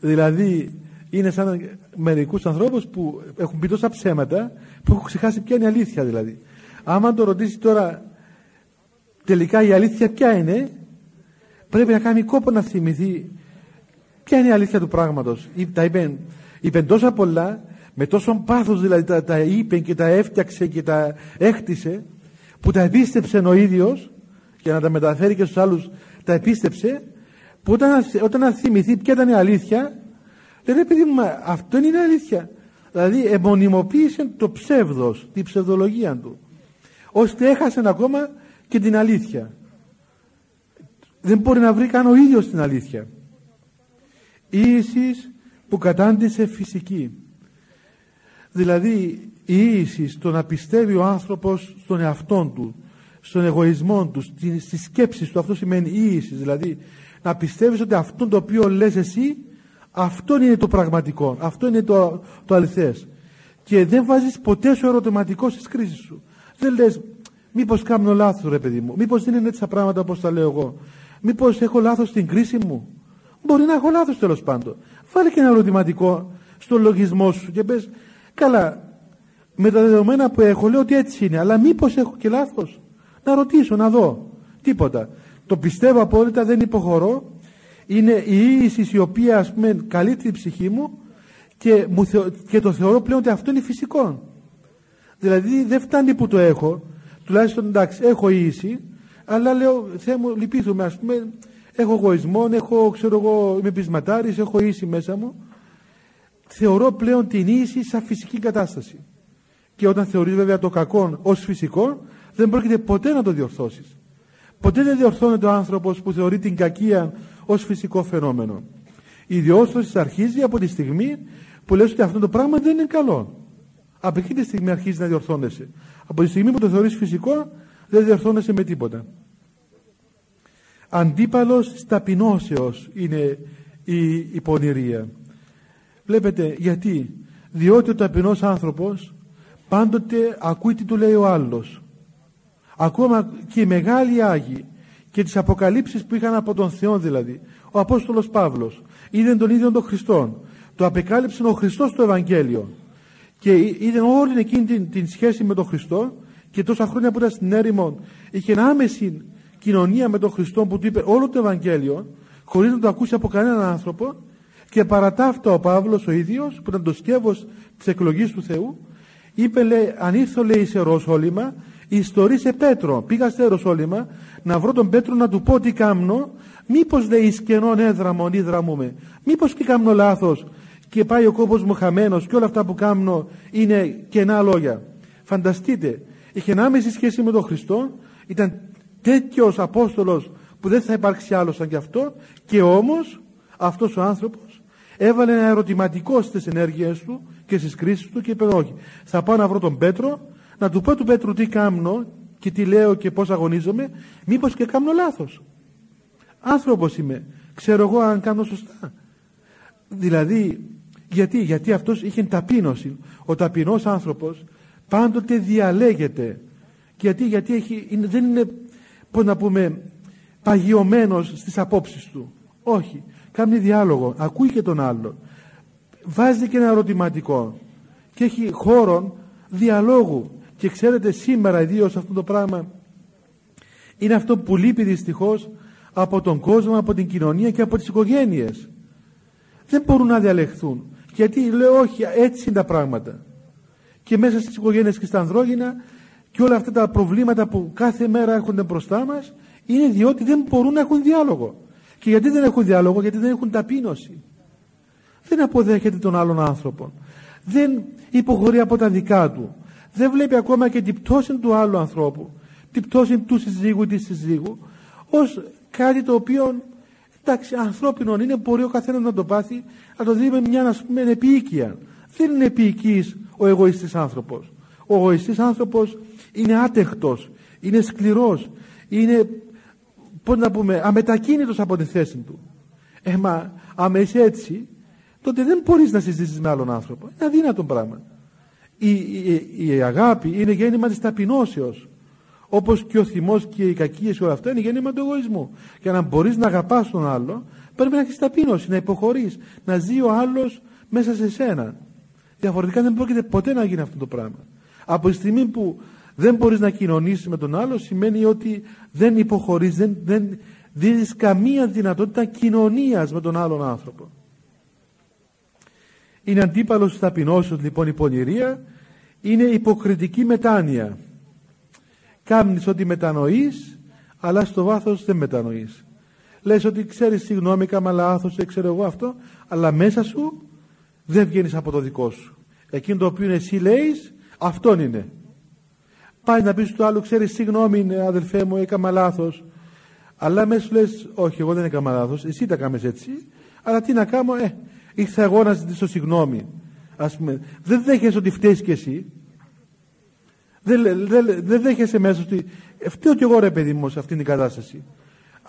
Δηλαδή, είναι σαν μερικούς ανθρώπους που έχουν πει τόσα ψέματα που έχουν ξεχάσει ποια είναι η αλήθεια δηλαδή. Άμα το ρωτήσει τώρα τελικά η αλήθεια ποια είναι πρέπει να κάνει κόπο να θυμηθεί ποια είναι η αλήθεια του πράγματος. Τα είπε, είπε τόσα πολλά με τόσο πάθος δηλαδή τα, τα είπε και τα έφτιαξε και τα έκτισε που τα επίστεψε ο ίδιος για να τα μεταφέρει και στους άλλους τα επίστεψε που όταν, όταν θυμηθεί ποια ήταν η αλήθεια λέει παιδί μου αυτό είναι αλήθεια δηλαδή εμονιμοποίησε το ψεύδος την ψευδολογία του ώστε έχασε ακόμα και την αλήθεια. Δεν μπορεί να βρει καν ο ίδιος την αλήθεια. Ίσης που κατάντησε φυσική. Δηλαδή η ίση το να πιστεύει ο άνθρωπος στον εαυτό του στον εγωισμό του στις σκέψεις του αυτό σημαίνει ίση δηλαδή να πιστεύεις ότι αυτό το οποίο λες εσύ αυτό είναι το πραγματικό. Αυτό είναι το, το αληθές. Και δεν βάζεις ποτέ σου ερωτηματικό στις κρίσεις σου. Δεν λες μήπως κάνω λάθος ρε παιδί μου. Μήπως δεν είναι έτσι τα πράγματα όπως τα λέω εγώ. Μήπως έχω λάθος στην κρίση μου. Μπορεί να έχω λάθος τέλος πάντων. Βάλε και ένα ερωτηματικό στο λογισμό σου και πες καλά με τα δεδομένα που έχω λέω ότι έτσι είναι αλλά μήπως έχω και λάθος. Να ρωτήσω, να δω. Τίποτα. Το πιστεύω απόλυτα, δεν υποχωρώ είναι η ίηση η οποία ας πούμε καλύπτει την ψυχή μου και, μου και το θεωρώ πλέον ότι αυτό είναι φυσικό. Δηλαδή δεν φτάνει που το έχω, τουλάχιστον εντάξει έχω ίηση, αλλά λέω Θεέ μου λυπήθουμε ας πούμε, έχω εγωισμό, έχω ξέρω εγώ είμαι πεισματάρης, έχω ίηση μέσα μου. Θεωρώ πλέον την ίηση σαν φυσική κατάσταση. Και όταν θεωρείς βέβαια το κακό ως φυσικό, δεν πρόκειται ποτέ να το διορθώσεις. Ποτέ δεν διορθώνεται ο άνθρωπος που θεωρεί την κακία ως φυσικό φαινόμενο. Η διόρθωση αρχίζει από τη στιγμή που λες ότι αυτό το πράγμα δεν είναι καλό. Από εκεί τη στιγμή αρχίζει να διορθώνεσαι. Από τη στιγμή που το θεωρείς φυσικό δεν διορθώνεσαι με τίποτα. Αντίπαλος της ταπεινώσεως είναι η, η πονηρία. Βλέπετε γιατί; Διότι ο ταπεινός άνθρωπος πάντοτε ακούει τι του λέει ο άλλος. Ακόμα και οι μεγάλοι Άγιοι και τις αποκαλύψεις που είχαν από τον Θεό δηλαδή. Ο Απόστολος Παύλος είδε τον ίδιο τον Χριστό. Το απεκάλυψε ο Χριστός στο Ευαγγέλιο. Και είδε όλη εκείνη την, την σχέση με τον Χριστό και τόσα χρόνια που ήταν στην έρημο είχε άμεση κοινωνία με τον Χριστό που του είπε όλο το Ευαγγέλιο χωρίς να το ακούσει από κανέναν άνθρωπο και παρατάφτα ο Παύλος ο ίδιος που ήταν το σκεύος της εκλογής του Θεού είπε λέει αν ήρθω λέει σε Ρωσόλυμα ιστορήσε Πέτρο. Πήγα σε Ρωσόλυμα να βρω τον Πέτρο να του πω τι κάμνω. Μήπως λέει σκενών έδραμον ή δραμούμε. Μήπως και κάμνω λάθος. Και πάει ο κόπος μου χαμένος και όλα αυτά που κάμνω είναι κενά λόγια φανταστείτε είχε άμεση σχέση με τον Χριστό ήταν τέτοιος Απόστολος που δεν θα υπάρξει άλλος σαν κι αυτό. Και όμως αυτός ο άνθρωπος έβαλε ένα ερωτηματικό στις ενέργειες του και στις κρίσεις του και είπε όχι θα πάω να βρω τον Πέτρο να του πω του Πέτρου τι κάμνω και τι λέω και πώς αγωνίζομαι μήπως και κάμνω λάθος άνθρωπος είμαι. Ξέρω εγώ αν κάνω σωστά. Δηλαδή γιατί, γιατί αυτός είχε ταπείνωση. Ο ταπεινός άνθρωπος πάντοτε διαλέγεται. Γιατί, γιατί έχει, δεν είναι πώς να πούμε παγιωμένος στις απόψεις του. Όχι, κάνει διάλογο. Ακούει και τον άλλον. Βάζει και ένα ερωτηματικό. Και έχει χώρο διαλόγου και ξέρετε σήμερα ιδίως αυτό το πράγμα είναι αυτό που λείπει δυστυχώς από τον κόσμο, από την κοινωνία και από τις οικογένειες δεν μπορούν να διαλεχθούν γιατί λέω όχι έτσι είναι τα πράγματα και μέσα στις οικογένειες και στα ανδρόγυνα και όλα αυτά τα προβλήματα που κάθε μέρα έρχονται μπροστά μας είναι διότι δεν μπορούν να έχουν διάλογο. Και γιατί δεν έχουν διάλογο, γιατί δεν έχουν ταπείνωση. Δεν αποδέχεται τον άλλον άνθρωπο. Δεν υποχωρεί από τα δικά του. Δεν βλέπει ακόμα και την πτώση του άλλου ανθρώπου, την πτώση του συζύγου ή της συζύγου, ως κάτι το οποίο εντάξει ανθρώπινο είναι, μπορεί ο καθένας να το πάθει, να το δει με μια ας πούμε επίοικια. Δεν είναι επίοικης ο εγωιστής άνθρωπος. Ο εγωιστής άνθρωπος είναι άτεχτος, είναι σκληρός, είναι πώς να πούμε αμετακίνητος από τη θέση του. Ε, μα άμα είσαι έτσι, τότε δεν μπορείς να συζητήσεις με άλλον άνθρωπο. Είναι αδύνατο πράγμα. Η, η, η, αγάπη είναι γέννημα της ταπεινώσεως. Όπως και ο θυμός και οι κακίες και όλα αυτά είναι γέννημα του εγωισμού. Για να μπορείς να αγαπάς τον άλλο, πρέπει να έχεις ταπείνωση, να υποχωρείς, να ζει ο άλλος μέσα σε σένα. Διαφορετικά δεν πρόκειται ποτέ να γίνει αυτό το πράγμα. Από τη στιγμή που δεν μπορείς να κοινωνήσεις με τον άλλο σημαίνει ότι δεν υποχωρείς, δεν, δεν δίνεις καμία δυνατότητα κοινωνίας με τον άλλον άνθρωπο. Είναι αντίπαλος της ταπεινώσεως λοιπόν η πονηρία, είναι υποκριτική μετάνοια. Κάμνεις ότι μετανοείς, αλλά στο βάθος δεν μετανοείς. Λες ότι ξέρεις συγγνώμη κάμα λάθος, ξέρω εγώ αυτό, αλλά μέσα σου δεν βγαίνεις από το δικό σου. Εκείνο το οποίο εσύ λέεις, αυτόν είναι. Πάει να πεις στο άλλο, ξέρεις, συγγνώμη, αδελφέ μου, έκανα λάθος. Αλλά μέσα σου λες, Όχι, εγώ δεν έκανα λάθος, εσύ τα κάμε έτσι. Αλλά τι να κάνω, ε, ήρθα εγώ να ζητήσω συγγνώμη. Ας πούμε, δεν δέχεσαι ότι φταίεις κι εσύ. Δεν, δεν, δεν δέχεσαι μέσα ότι ε, φταίω κι εγώ ρε παιδί μου σε αυτήν την κατάσταση.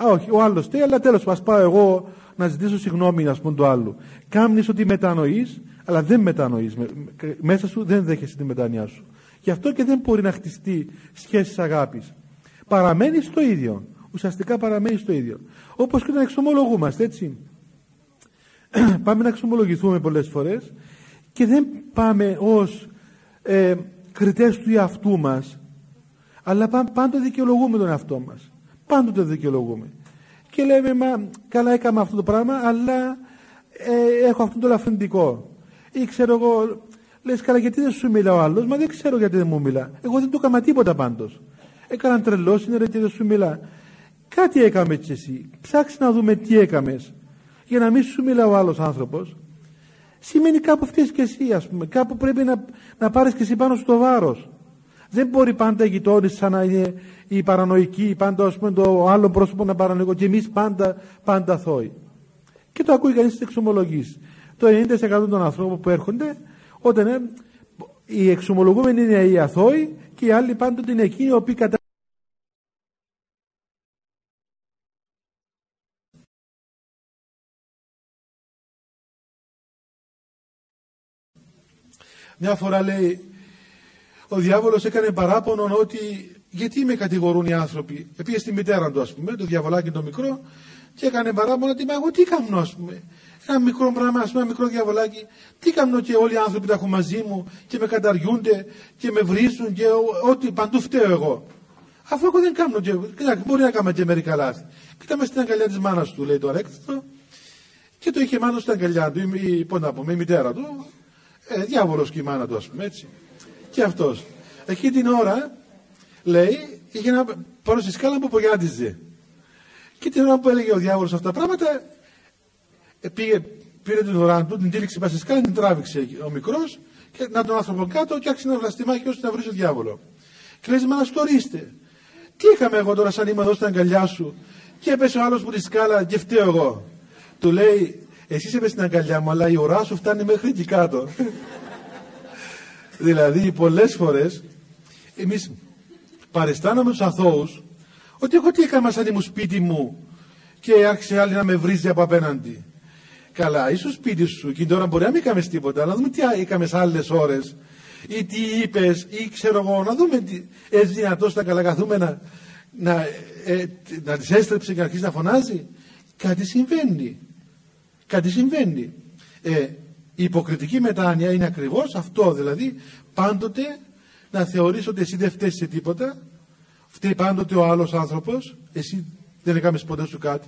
Α, όχι, ο άλλος φταίει, αλλά τέλος, ας πάω εγώ να ζητήσω συγγνώμη, ας πούμε, του άλλου. Κάμνεις ότι μετανοείς, αλλά δεν μετανοείς. Μέσα σου δεν δέχεσαι τη μετάνοια σου. Γι' αυτό και δεν μπορεί να χτιστεί σχέση αγάπης. Παραμένεις στο ίδιο. Ουσιαστικά παραμένεις στο ίδιο. Όπως και να εξομολογούμαστε, έτσι. πάμε να εξομολογηθούμε πολλές φορές και δεν πάμε ως ε, κριτές του εαυτού μας, αλλά πάντοτε δικαιολογούμε τον εαυτό μας. Πάντοτε δικαιολογούμε. Και λέμε, μα καλά έκαμε αυτό το πράγμα, αλλά ε, έχω αυτό το λαφρυντικό. Ή ξέρω εγώ, Λες καλά, γιατί δεν σου μιλά ο άλλος, Μα δεν ξέρω γιατί δεν μου μιλά. Εγώ δεν του έκανα τίποτα πάντως. Έκανα τρελός είναι ρε και δεν σου μιλά. Κάτι έκαμε έτσι εσύ. Ψάξει να δούμε τι έκαμες. Για να μην σου μιλά ο άλλος άνθρωπος. Σημαίνει κάπου φταίει και εσύ, ας πούμε. Κάπου πρέπει να, να πάρεις και εσύ πάνω στο βάρος. Δεν μπορεί πάντα η γειτόνισσα να είναι η παρανοϊκή, πάντα ας πούμε, το άλλο πρόσωπο να παρανοϊκό και εμείς πάντα, πάντα αθώοι. Και το ακούει κανείς στις εξομολογήσεις. Το 90% των ανθρώπων που έρχονται, όταν είναι, οι εξομολογούμενοι είναι οι αθώοι και οι άλλοι πάντοτε είναι εκείνοι οι οποίοι κατά Μια φορά λέει, ο διάβολος έκανε παράπονο ότι γιατί με κατηγορούν οι άνθρωποι. Επίε στη μητέρα του, ας πούμε, το διαβολάκι το μικρό, και έκανε παράπονο ότι εγώ τι κάνω, ας πούμε. Ένα μικρό πράγμα, ας πούμε, ένα μικρό διαβολάκι. Τι κάνω και όλοι οι άνθρωποι τα έχουν μαζί μου και με καταργούνται και με βρίζουν και ό,τι παντού φταίω εγώ. Αφού εγώ δεν κάνω και. Μπορεί να κάνω και μερικά λάθη. Κοίταμε στην αγκαλιά της μάνας του, λέει το αρέκτητο, και το είχε μάνα στην αγκαλιά του, ή, πώς να πούμε, η μητέρα του. Ε, διάβολος και η μάνα του, ας πούμε έτσι. Και αυτός. Εκεί την ώρα, λέει, είχε ένα πάνω στη σκάλα που πογιάτιζε. Και την ώρα που έλεγε ο διάβολος αυτά τα πράγματα, ε, πήγε, πήρε την ώρα του, την τύλιξε πάνω στη σκάλα, την τράβηξε ο μικρός και να τον άνθρωπο κάτω και άρχισε να βλαστημάκι ώστε να βρει ο διάβολο. Και λέει, μα να στορίστε. Τι είχαμε εγώ τώρα σαν είμαι εδώ στην αγκαλιά σου και έπεσε ο άλλος που τη σκάλα και φταίω εγώ. Του λέει, εσύ είσαι στην αγκαλιά μου, αλλά η ουρά σου φτάνει μέχρι εκεί κάτω. δηλαδή, πολλές φορές εμείς παριστάνομαι τους αθώους ότι εγώ τι έκανα σαν ήμουν σπίτι μου και άρχισε άλλη να με βρίζει από απέναντι. Καλά, ίσως σπίτι σου και τώρα μπορεί να μην έκαμες τίποτα, αλλά δούμε τι έκαμες άλλες ώρες ή τι είπες, ή ξέρω εγώ, να δούμε τι. Έτσι δυνατός στα καλακαθούμενα να, ε, να τη έστρεψε και να αρχίσει να φωνάζει. Κάτι συμβαίνει. Κάτι συμβαίνει. Ε, η υποκριτική μετάνοια είναι ακριβώς αυτό, δηλαδή πάντοτε να θεωρείς ότι εσύ δεν φταίει σε τίποτα, φταίει πάντοτε ο άλλος άνθρωπος, εσύ δεν έκαμες ποτέ σου κάτι,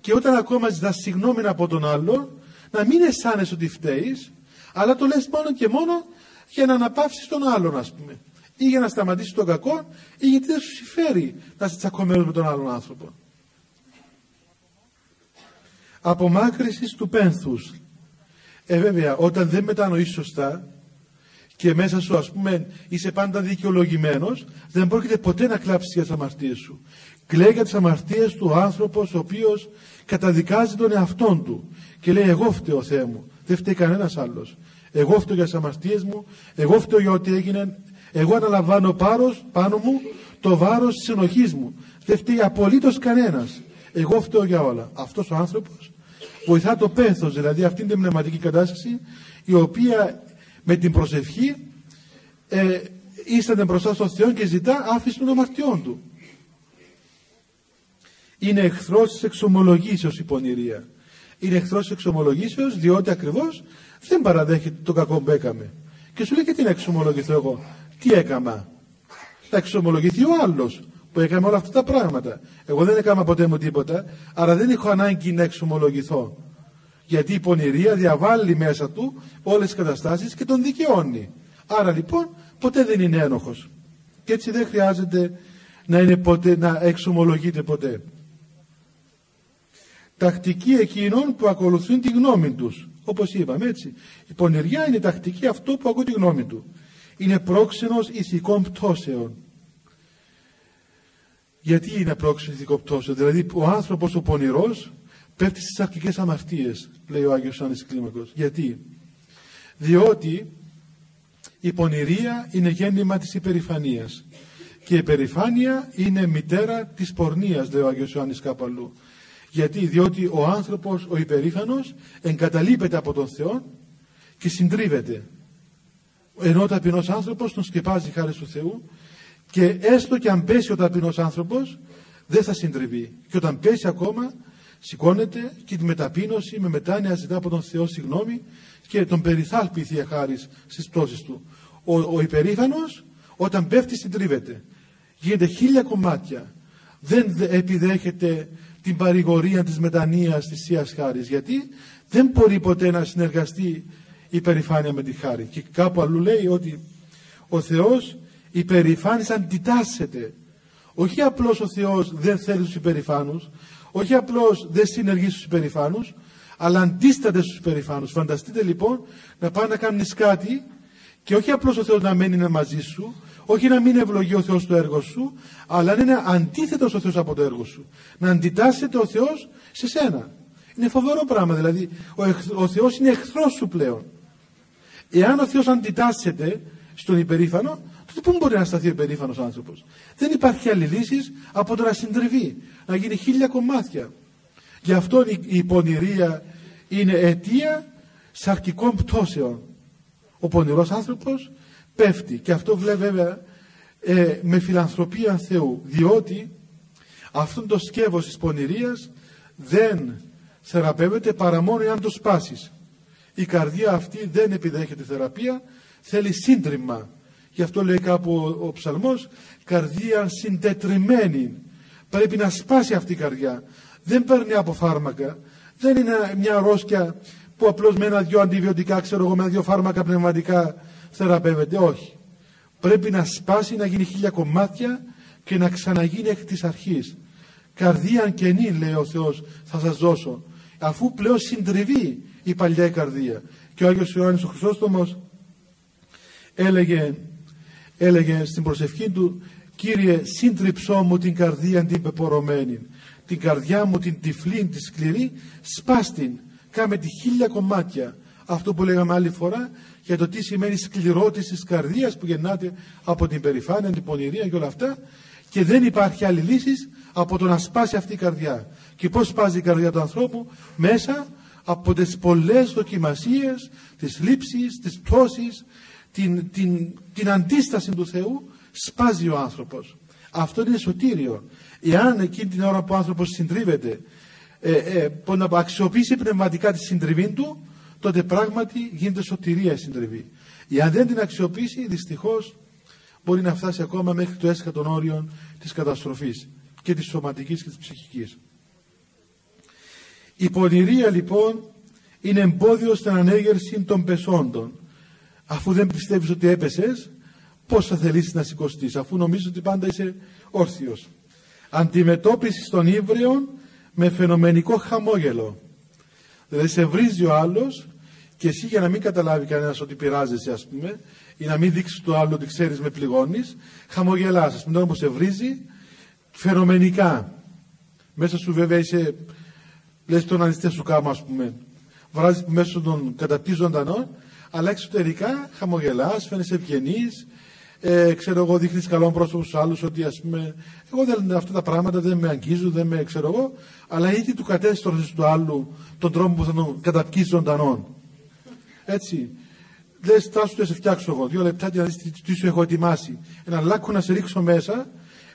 και όταν ακόμα ζητάς συγγνώμη από τον άλλο, να μην αισθάνεσαι ότι φταίεις, αλλά το λες μόνο και μόνο για να αναπαύσεις τον άλλον, ας πούμε. Ή για να σταματήσεις τον κακό, ή γιατί δεν σου συμφέρει να είσαι τσακωμένος με τον άλλον άνθρωπο απομάκρυσης του πένθους. Ε, βέβαια, όταν δεν μετανοείς σωστά και μέσα σου, ας πούμε, είσαι πάντα δικαιολογημένος, δεν πρόκειται ποτέ να κλάψεις για τις αμαρτίες σου. Κλαίει για τις αμαρτίες του ο άνθρωπος ο οποίος καταδικάζει τον εαυτόν του και λέει εγώ φταίω Θεέ μου, δεν φταίει κανένας άλλος. Εγώ φταίω για τις αμαρτίες μου, εγώ φταίω για ό,τι έγινε, εγώ αναλαμβάνω πάρος, πάνω μου το βάρος της ενοχής μου. Δεν φταίει απολύτως κανένας. Εγώ φταίω για όλα. Αυτός ο άνθρωπος βοηθά το πένθος, δηλαδή αυτήν την πνευματική κατάσταση η οποία με την προσευχή ε, ίσταται μπροστά στον Θεό και ζητά άφηση των αμαρτιών του. Είναι εχθρός της εξομολογήσεως η πονηρία. Είναι εχθρός της εξομολογήσεως διότι ακριβώς δεν παραδέχεται το κακό που έκαμε. Και σου λέει και τι να εξομολογηθώ εγώ; Τι έκαμα; Θα εξομολογηθεί ο άλλος που έκαμε όλα αυτά τα πράγματα. Εγώ δεν έκανα ποτέ μου τίποτα, άρα δεν έχω ανάγκη να εξομολογηθώ. Γιατί η πονηρία διαβάλλει μέσα του όλες τις καταστάσεις και τον δικαιώνει. Άρα λοιπόν ποτέ δεν είναι ένοχος. Και έτσι δεν χρειάζεται να, είναι ποτέ, να εξομολογείται ποτέ. Τακτική εκείνων που ακολουθούν τη γνώμη τους. Όπως είπαμε έτσι. Η πονηριά είναι τακτική αυτό που ακούει τη γνώμη του. Είναι πρόξενος ηθικών πτώσεων. Γιατί είναι πρόξενο ηθικό πτώσεων. Δηλαδή ο άνθρωπος ο πονηρός πέφτει στις αρχικές αμαρτίες, λέει ο Άγιος Άννης Κλίμακος. Γιατί; Διότι η πονηρία είναι γέννημα της υπερηφανίας και η υπερηφάνεια είναι μητέρα της πορνείας, λέει ο Άγιος Ιωάννης Κάπαλου. Γιατί; Διότι ο άνθρωπος, ο υπερήφανος, εγκαταλείπεται από τον Θεό και συντρίβεται. Ενώ ο ταπεινός άνθρωπος τον σκεπάζει χάρη του Θεού και έστω και αν πέσει ο ταπεινός άνθρωπος δεν θα συντριβεί. Και όταν πέσει ακόμα σηκώνεται και τη μεταπείνωση με μετάνοια ζητά από τον Θεό συγγνώμη και τον περιθάλπει η Θεία Χάρις στις πτώσεις του. Ο, ο υπερήφανος όταν πέφτει συντρίβεται. Γίνεται χίλια κομμάτια. Δεν επιδέχεται την παρηγορία της μετανοίας της Θείας Χάρης. Γιατί δεν μπορεί ποτέ να συνεργαστεί η περηφάνεια με τη χάρη. Και κάπου αλλού λέει ότι ο Θεός υπερηφάνης αντιτάσσεται. Όχι απλώς ο Θεός δεν θέλει τους υπερηφάνους, όχι απλώς δεν συνεργεί στους υπερηφάνους, αλλά αντίσταται στους υπερηφάνους. Φανταστείτε λοιπόν να πάνε να κάνουν κάτι Και όχι απλώς ο Θεός να μένει μαζί σου, όχι να μην ευλογεί ο Θεός το έργο σου, αλλά να είναι αντίθετος ο Θεός από το έργο σου. Να αντιτάσσεται ο Θεός σε σένα. Είναι φοβερό πράγμα, δηλαδή ο, ο Θεός είναι εχθρός σου πλέον. Εάν ο Θεός αντιτάσσεται στον υπερήφανο, τότε πού μπορεί να σταθεί ο υπερήφανος άνθρωπος; Δεν υπάρχει άλλη λύση από το να συντριβεί, να γίνει χίλια κομμάτια. Γι' αυτό η πονηρία είναι αιτία σαρκικών πτώσεων. Ο πονηρός άνθρωπος πέφτει και αυτό βλέπει βέβαια ε, με φιλανθρωπία Θεού διότι αυτό το σκεύος της πονηρίας δεν θεραπεύεται παρά μόνο εάν το σπάσεις. Η καρδιά αυτή δεν επιδέχεται θεραπεία, θέλει σύντριμα. Γι' αυτό λέει κάπου ο, ο ψαλμός, καρδία συντετριμένη. Πρέπει να σπάσει αυτή η καρδιά. Δεν παίρνει από φάρμακα. Δεν είναι μια αρρώστια που απλώς με ένα-δυο αντιβιωτικά, ξέρω εγώ, με ένα-δυο φάρμακα πνευματικά θεραπεύεται. Όχι. Πρέπει να σπάσει, να γίνει χίλια κομμάτια και να ξαναγίνει εκ της αρχής. Καρδία καινή, λέει ο Θεός, θα σας δώσω. Αφού πλέον συντριβεί η παλιά καρδία. Και ο Άγιος Ιωάννης ο Χρυσόστομος έλεγε, έλεγε στην προσευχή του Κύριε σύντριψό μου την καρδία την πεπορωμένη την καρδιά μου την τυφλή, τη σκληρή σπάστην, κάμε τη χίλια κομμάτια αυτό που λέγαμε άλλη φορά για το τι σημαίνει σκληρότηση της καρδίας που γεννάται από την περηφάνεια, την πονηρία και όλα αυτά και δεν υπάρχει άλλη λύση από το να σπάσει αυτή η καρδιά. Και πώς σπάζει η καρδιά του ανθρώπου; Μέσα από τις πολλές δοκιμασίες, τις λήψεις, τις πτώσεις, την, την, την αντίσταση του Θεού σπάζει ο άνθρωπος. Αυτό είναι σωτήριο. Εάν εκείνη την ώρα που ο άνθρωπος συντρίβεται ε, ε, να αξιοποιήσει πνευματικά τη συντριβή του, τότε πράγματι γίνεται σωτηρία η συντριβή. Εάν δεν την αξιοποιήσει, δυστυχώς μπορεί να φτάσει ακόμα μέχρι το έσχατο των όριων της καταστροφής και της σωματικής και της ψυχικής. Η πονηρία λοιπόν είναι εμπόδιο στην ανέγερση των πεσόντων. Αφού δεν πιστεύεις ότι έπεσες, πώς θα θελήσεις να σηκωστείς, αφού νομίζεις ότι πάντα είσαι όρθιος. Αντιμετώπισης των ύβριων με φαινομενικό χαμόγελο. Δηλαδή σε βρίζει ο άλλος και εσύ για να μην καταλάβει κανένας ότι πειράζεσαι ας πούμε ή να μην δείξεις το άλλο ότι ξέρεις με πληγώνεις, χαμογελάς. Ας πούμε τώρα που σε βρίζει, φαινομενικά. Μέσα σου βέβαια είσαι, λες τον ανιστέ σου κάμα ας πούμε, βράζεις μέσω των καταπτή ζωντανών, αλλά εξωτερικά χαμογελάς, φαίνεσαι ευγενής, ε, ξέρω εγώ, δείχνεις καλό πρόσωπο στους άλλους ότι ας πούμε, εγώ δεν, αυτά τα πράγματα δεν με αγγίζουν, δεν με ξέρω εγώ, αλλά ήδη του κατέστρωσες του άλλου τον τρόπο που θα τον καταπκεί ζωντανών. Έτσι. Λες, τάσου να σε φτιάξω εγώ, δύο λεπτά για να δεις τι, τι, σου έχω ετοιμάσει. Ένα λάκκο να σε ρίξω μέσα,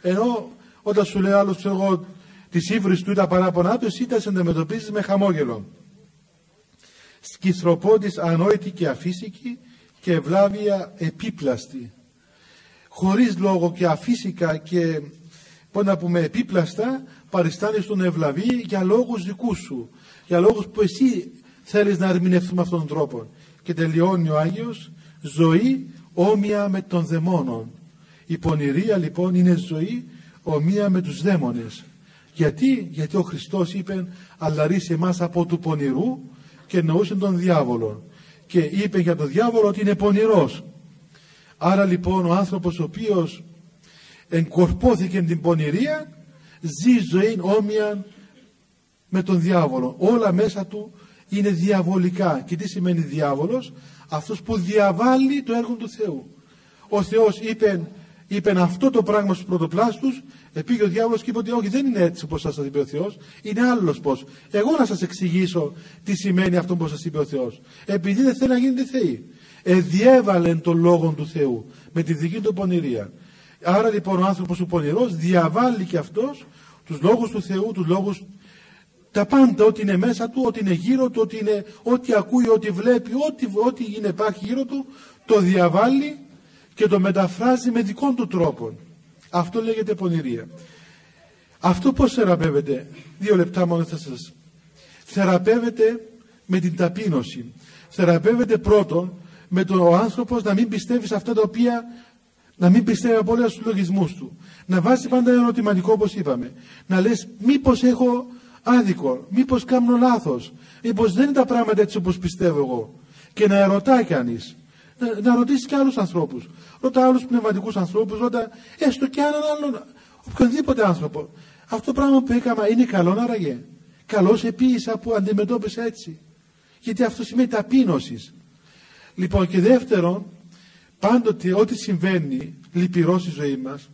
ενώ όταν σου λέει άλλος, ξέρω εγώ, τη ύβρι του ή τα παράπονά του, εσύ τα αντιμετωπίζει με χαμόγελο. Σκυθροπότη ανόητη και αφύσικη και ευλάβεια επίπλαστη. Χωρίς λόγο και αφύσικα και πώς να πούμε επίπλαστα παριστάνεις τον ευλαβή για λόγους δικούς σου. Για λόγους που εσύ θέλεις να ερμηνευτούμε αυτόν τον τρόπο. Και τελειώνει ο Άγιος ζωή όμοια με των δαιμόνων. Η πονηρία λοιπόν είναι ζωή ομοία με τους δαίμονες. Γιατί, γιατί ο Χριστός είπε αλλαρίσε εμάς από του πονηρού και εννοούσε τον διάβολο. Και είπε για τον διάβολο ότι είναι πονηρός. Άρα λοιπόν ο άνθρωπος ο οποίος εγκορπώθηκε την πονηρία ζει ζωή όμοια με τον διάβολο. Όλα μέσα του είναι διαβολικά. Και τι σημαίνει διάβολος; Αυτός που διαβάλλει το έργο του Θεού. Ο Θεός είπε, είπε αυτό το πράγμα στους πρωτοπλάστους, επήγε ο διάβολος και είπε ότι όχι δεν είναι έτσι όπως σας είπε ο Θεός, είναι άλλος πώς. Εγώ να σας εξηγήσω τι σημαίνει αυτό που σας είπε ο Θεός. Επειδή δεν θέλει να γίνετε θεοί. Εδιέβαλε τον λόγο του Θεού με τη δική του πονηρία. Άρα λοιπόν ο άνθρωπος ο πονηρός διαβάλλει και αυτός τους λόγους του Θεού, τους λόγους τα πάντα, ό,τι είναι μέσα του, ό,τι είναι γύρω του, ό,τι, είναι, ό,τι ακούει, ό,τι βλέπει, ό,τι, ό,τι είναι υπάρχει γύρω του, το διαβάλλει και το μεταφράζει με δικών του τρόπο. Αυτό λέγεται πονηρία. Αυτό πώς θεραπεύεται, δύο λεπτά μόνο θα σας. Θεραπεύεται με την ταπείνωση. Θεραπεύεται πρώτον με τον ο άνθρωπος να μην πιστεύει σε αυτά τα οποία να μην πιστεύει από όλα στους λογισμούς του. Να βάζει πάντα ένα ερωτηματικό όπως είπαμε. Να λες μήπως έχω άδικο, μήπως κάνω λάθος, μήπως δεν είναι τα πράγματα έτσι όπως πιστεύω εγώ. Και να ερωτάει κανείς. Να, να ρωτήσει και άλλους ανθρώπους. Ρώτα άλλους πνευματικούς ανθρώπους, ρώτα έστω και έναν άλλον, οποιονδήποτε άνθρωπο. Αυτό το πράγμα που έκανα είναι καλό άραγε. Καλός επίησα που αντιμετώπισα έτσι. Γιατί αυτό σημαίνει ταπείνωσης. Λοιπόν και δεύτερον, πάντοτε ό,τι συμβαίνει λυπηρό στη ζωή μας,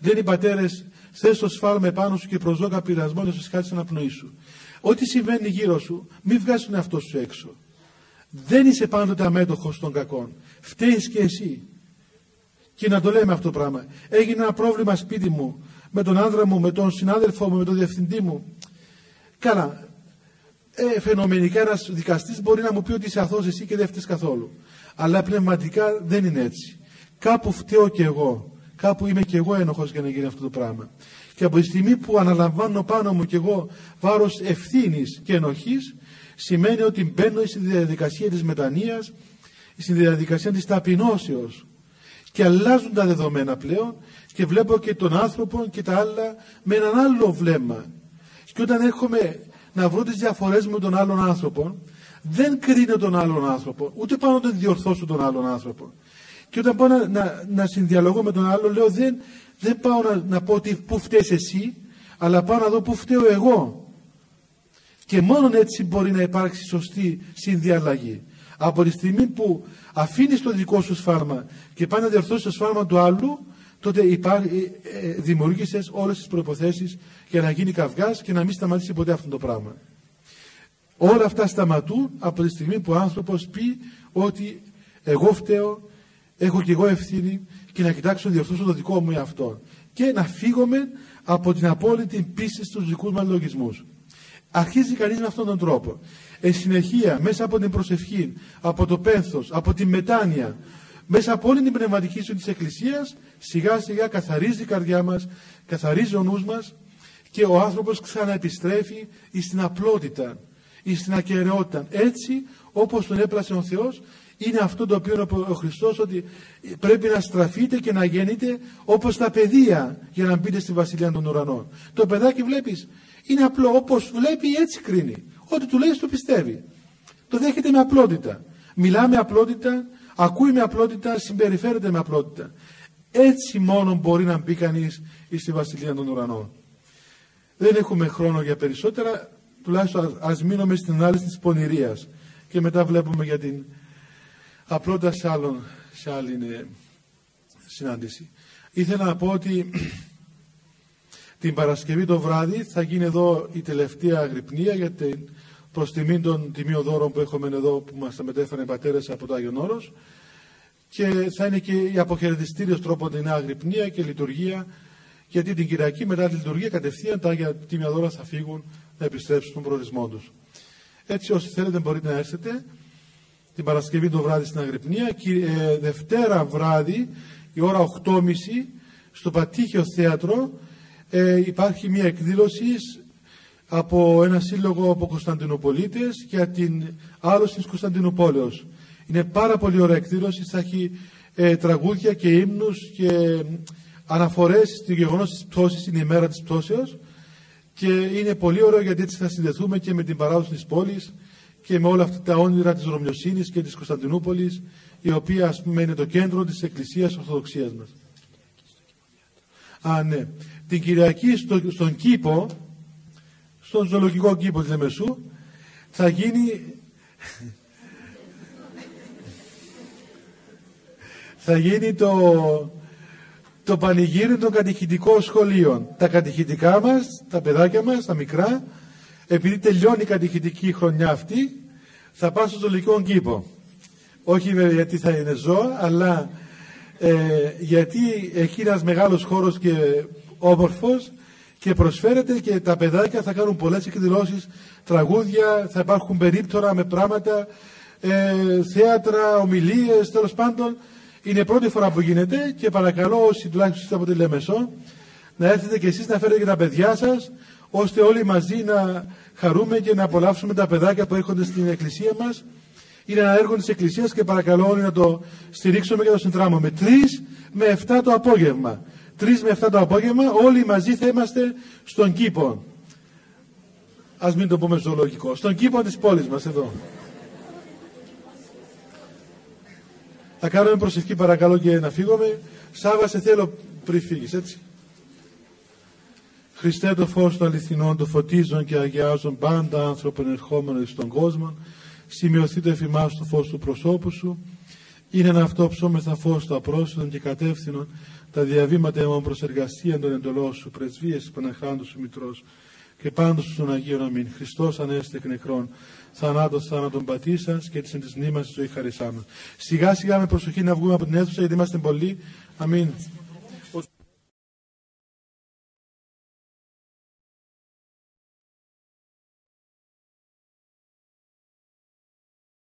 δεν οι πατέρες θες το σφάλμα επάνω σου και προζώκα πειρασμό να σου κάτσει αναπνοή σου. Ό,τι συμβαίνει γύρω σου, μην βγάζεις τον εαυτό σου έξω. Δεν είσαι πάντοτε αμέτωχος των κακών. Φταίεις και εσύ. Και να το λέμε αυτό το πράγμα. Έγινε ένα πρόβλημα σπίτι μου, με τον άνδρα μου, με τον συνάδελφό μου, με τον διευθυντή μου. Καλά. Ε, φαινομενικά ένας δικαστής μπορεί να μου πει ότι είσαι αθώος εσύ και δεν φταίεις καθόλου. Αλλά πνευματικά δεν είναι έτσι. Κάπου φταίω κι εγώ. Κάπου είμαι κι εγώ ένοχος για να γίνει αυτό το πράγμα. Και από τη στιγμή που αναλαμβάνω πάνω μου κι εγώ βάρος ευθύνης και ενοχής, σημαίνει ότι μπαίνω στη διαδικασία της μετανοίας, στη διαδικασία της ταπεινώσεως και αλλάζουν τα δεδομένα πλέον και βλέπω και τον άνθρωπο και τα άλλα με έναν άλλο βλέμμα. Και όταν έρχομαι να βρω τις διαφορές με τον άλλον άνθρωπο, δεν κρίνω τον άλλον άνθρωπο, ούτε πάω να τον διορθώσω τον άλλον άνθρωπο. Και όταν πάω να, να, να συνδιαλογώ με τον άλλον, λέω δεν, δεν πάω να, να πω ότι πού φταίεις εσύ, αλλά πάω να δω πού φταίω εγώ. Και μόνο έτσι μπορεί να υπάρξει σωστή συνδιαλλαγή. Από τη στιγμή που αφήνεις το δικό σου σφάλμα και πάει να διορθώσεις το σφάλμα του άλλου, τότε υπάρχει, ε, ε, δημιούργησες όλες τις προποθέσει για να γίνει καυγάς και να μην σταματήσει ποτέ αυτό το πράγμα. Όλα αυτά σταματούν από τη στιγμή που ο άνθρωπος πει ότι εγώ φταίω, έχω και εγώ ευθύνη και να κοιτάξω να διορθώσω το δικό μου εαυτό. Και να φύγουμε από την απόλυτη πίστη στους δικούς μας λογισμούς. Αρχίζει κανείς με αυτόν τον τρόπο. Εν συνεχεία, μέσα από την προσευχή, από το πένθος, από τη μετάνοια, μέσα από όλη την πνευματική σου της Εκκλησίας, σιγά σιγά καθαρίζει η καρδιά μας, καθαρίζει ο νους μας και ο άνθρωπος ξαναεπιστρέφει στην απλότητα, στην ακαιρεότητα. Έτσι, όπως τον έπλασε ο Θεός, είναι αυτό το οποίο ο Χριστός ότι πρέπει να στραφείτε και να γεννείτε όπως τα παιδεία για να μπείτε στη Βασιλεία των Ουρανών. Το παιδάκι βλέπεις είναι απλό. Όπως βλέπει, έτσι κρίνει. Ό,τι του λέει, το πιστεύει. Το δέχεται με απλότητα. Μιλά με απλότητα, ακούει με απλότητα, συμπεριφέρεται με απλότητα. Έτσι μόνο μπορεί να μπει κανείς στη βασιλεία των ουρανών. Δεν έχουμε χρόνο για περισσότερα, τουλάχιστον ας μείνουμε στην ανάλυση της πονηρίας. Και μετά βλέπουμε για την απλότητα σε, άλλον, σε άλλη ε, συνάντηση. Ήθελα να πω ότι την Παρασκευή το βράδυ θα γίνει εδώ η τελευταία αγρυπνία για την προς τιμή των τιμιοδόρων που έχουμε εδώ που μας τα μετέφεραν οι πατέρες από το Άγιον Όρος. Και θα είναι και η αποχαιρετιστήριος τρόπο την αγρυπνία και λειτουργία. Γιατί την Κυριακή μετά τη λειτουργία κατευθείαν τα Άγια Τιμιοδόρα θα φύγουν να επιστρέψουν στον προορισμό τους. Έτσι όσοι θέλετε μπορείτε να έρθετε την Παρασκευή το βράδυ στην Αγρυπνία. Και ε, Δευτέρα βράδυ η ώρα 8.30 στο Πατήχιο Θέατρο ε, υπάρχει μια εκδήλωση από ένα σύλλογο από Κωνσταντινοπολίτες για την άλωση της Κωνσταντινούπολεως. Είναι πάρα πολύ ωραία εκδήλωση, θα έχει ε, τραγούδια και ύμνους και αναφορές στη γεγονός της πτώσης, είναι η μέρα της πτώσεως και είναι πολύ ωραίο γιατί έτσι θα συνδεθούμε και με την παράδοση της πόλης και με όλα αυτά τα όνειρα της Ρωμιοσύνης και της Κωνσταντινούπολης η οποία ας πούμε είναι το κέντρο της Εκκλησίας Ορθοδοξίας μας. Α, ναι την Κυριακή στο, στον κήπο, στον ζωολογικό κήπο της Λεμεσού, θα γίνει θα γίνει το, το πανηγύρι των κατηχητικών σχολείων. Τα κατηχητικά μας, τα παιδάκια μας, τα μικρά, επειδή τελειώνει η κατηχητική χρονιά αυτή, θα πάνε στο ζωολογικό κήπο. Όχι βέβαια γιατί θα είναι ζώα, αλλά ε, γιατί εκεί ένας μεγάλος χώρος και όμορφος και προσφέρεται και τα παιδάκια θα κάνουν πολλές εκδηλώσεις, τραγούδια, θα υπάρχουν περίπτωρα με πράγματα, ε, θέατρα, ομιλίες, τέλος πάντων. Είναι πρώτη φορά που γίνεται και παρακαλώ όσοι τουλάχιστον από τη Λεμεσό να έρθετε και εσείς να φέρετε και τα παιδιά σας ώστε όλοι μαζί να χαρούμε και να απολαύσουμε τα παιδάκια που έρχονται στην εκκλησία μας. Είναι ένα έργο της εκκλησίας και παρακαλώ όλοι να το στηρίξουμε και να το συντράμουμε. Τρεις με 7 το απόγευμα. 3 με 7 το απόγευμα, όλοι μαζί θα είμαστε στον κήπο. Α μην το πούμε ζωολογικό. Στον κήπο της πόλης μας εδώ. Να κάνουμε προσευχή παρακαλώ και να φύγουμε. Σάβα σε θέλω πριν φύγεις έτσι. Χριστέ το φως των αληθινών, το φωτίζουν και αγιάζουν πάντα άνθρωπον ερχόμενο στον κόσμο. Σημειωθεί το εφημάς στο φως του προσώπου σου. Είναι ένα αυτό ψώμεθα φως το απρόσιτον και κατεύθυνον τα διαβήματα εμών προς εργασία των εντολών σου, πρεσβείες Παναχράντου σου Μητρός και πάντως στον Αγίον Αμήν. Χριστός ανέστη εκ νεκρών, θανάτος θάνατον πατήσας και της εν της ζωής χαρισάμε. Σιγά σιγά με προσοχή να βγούμε από την αίθουσα γιατί είμαστε πολλοί. Αμήν.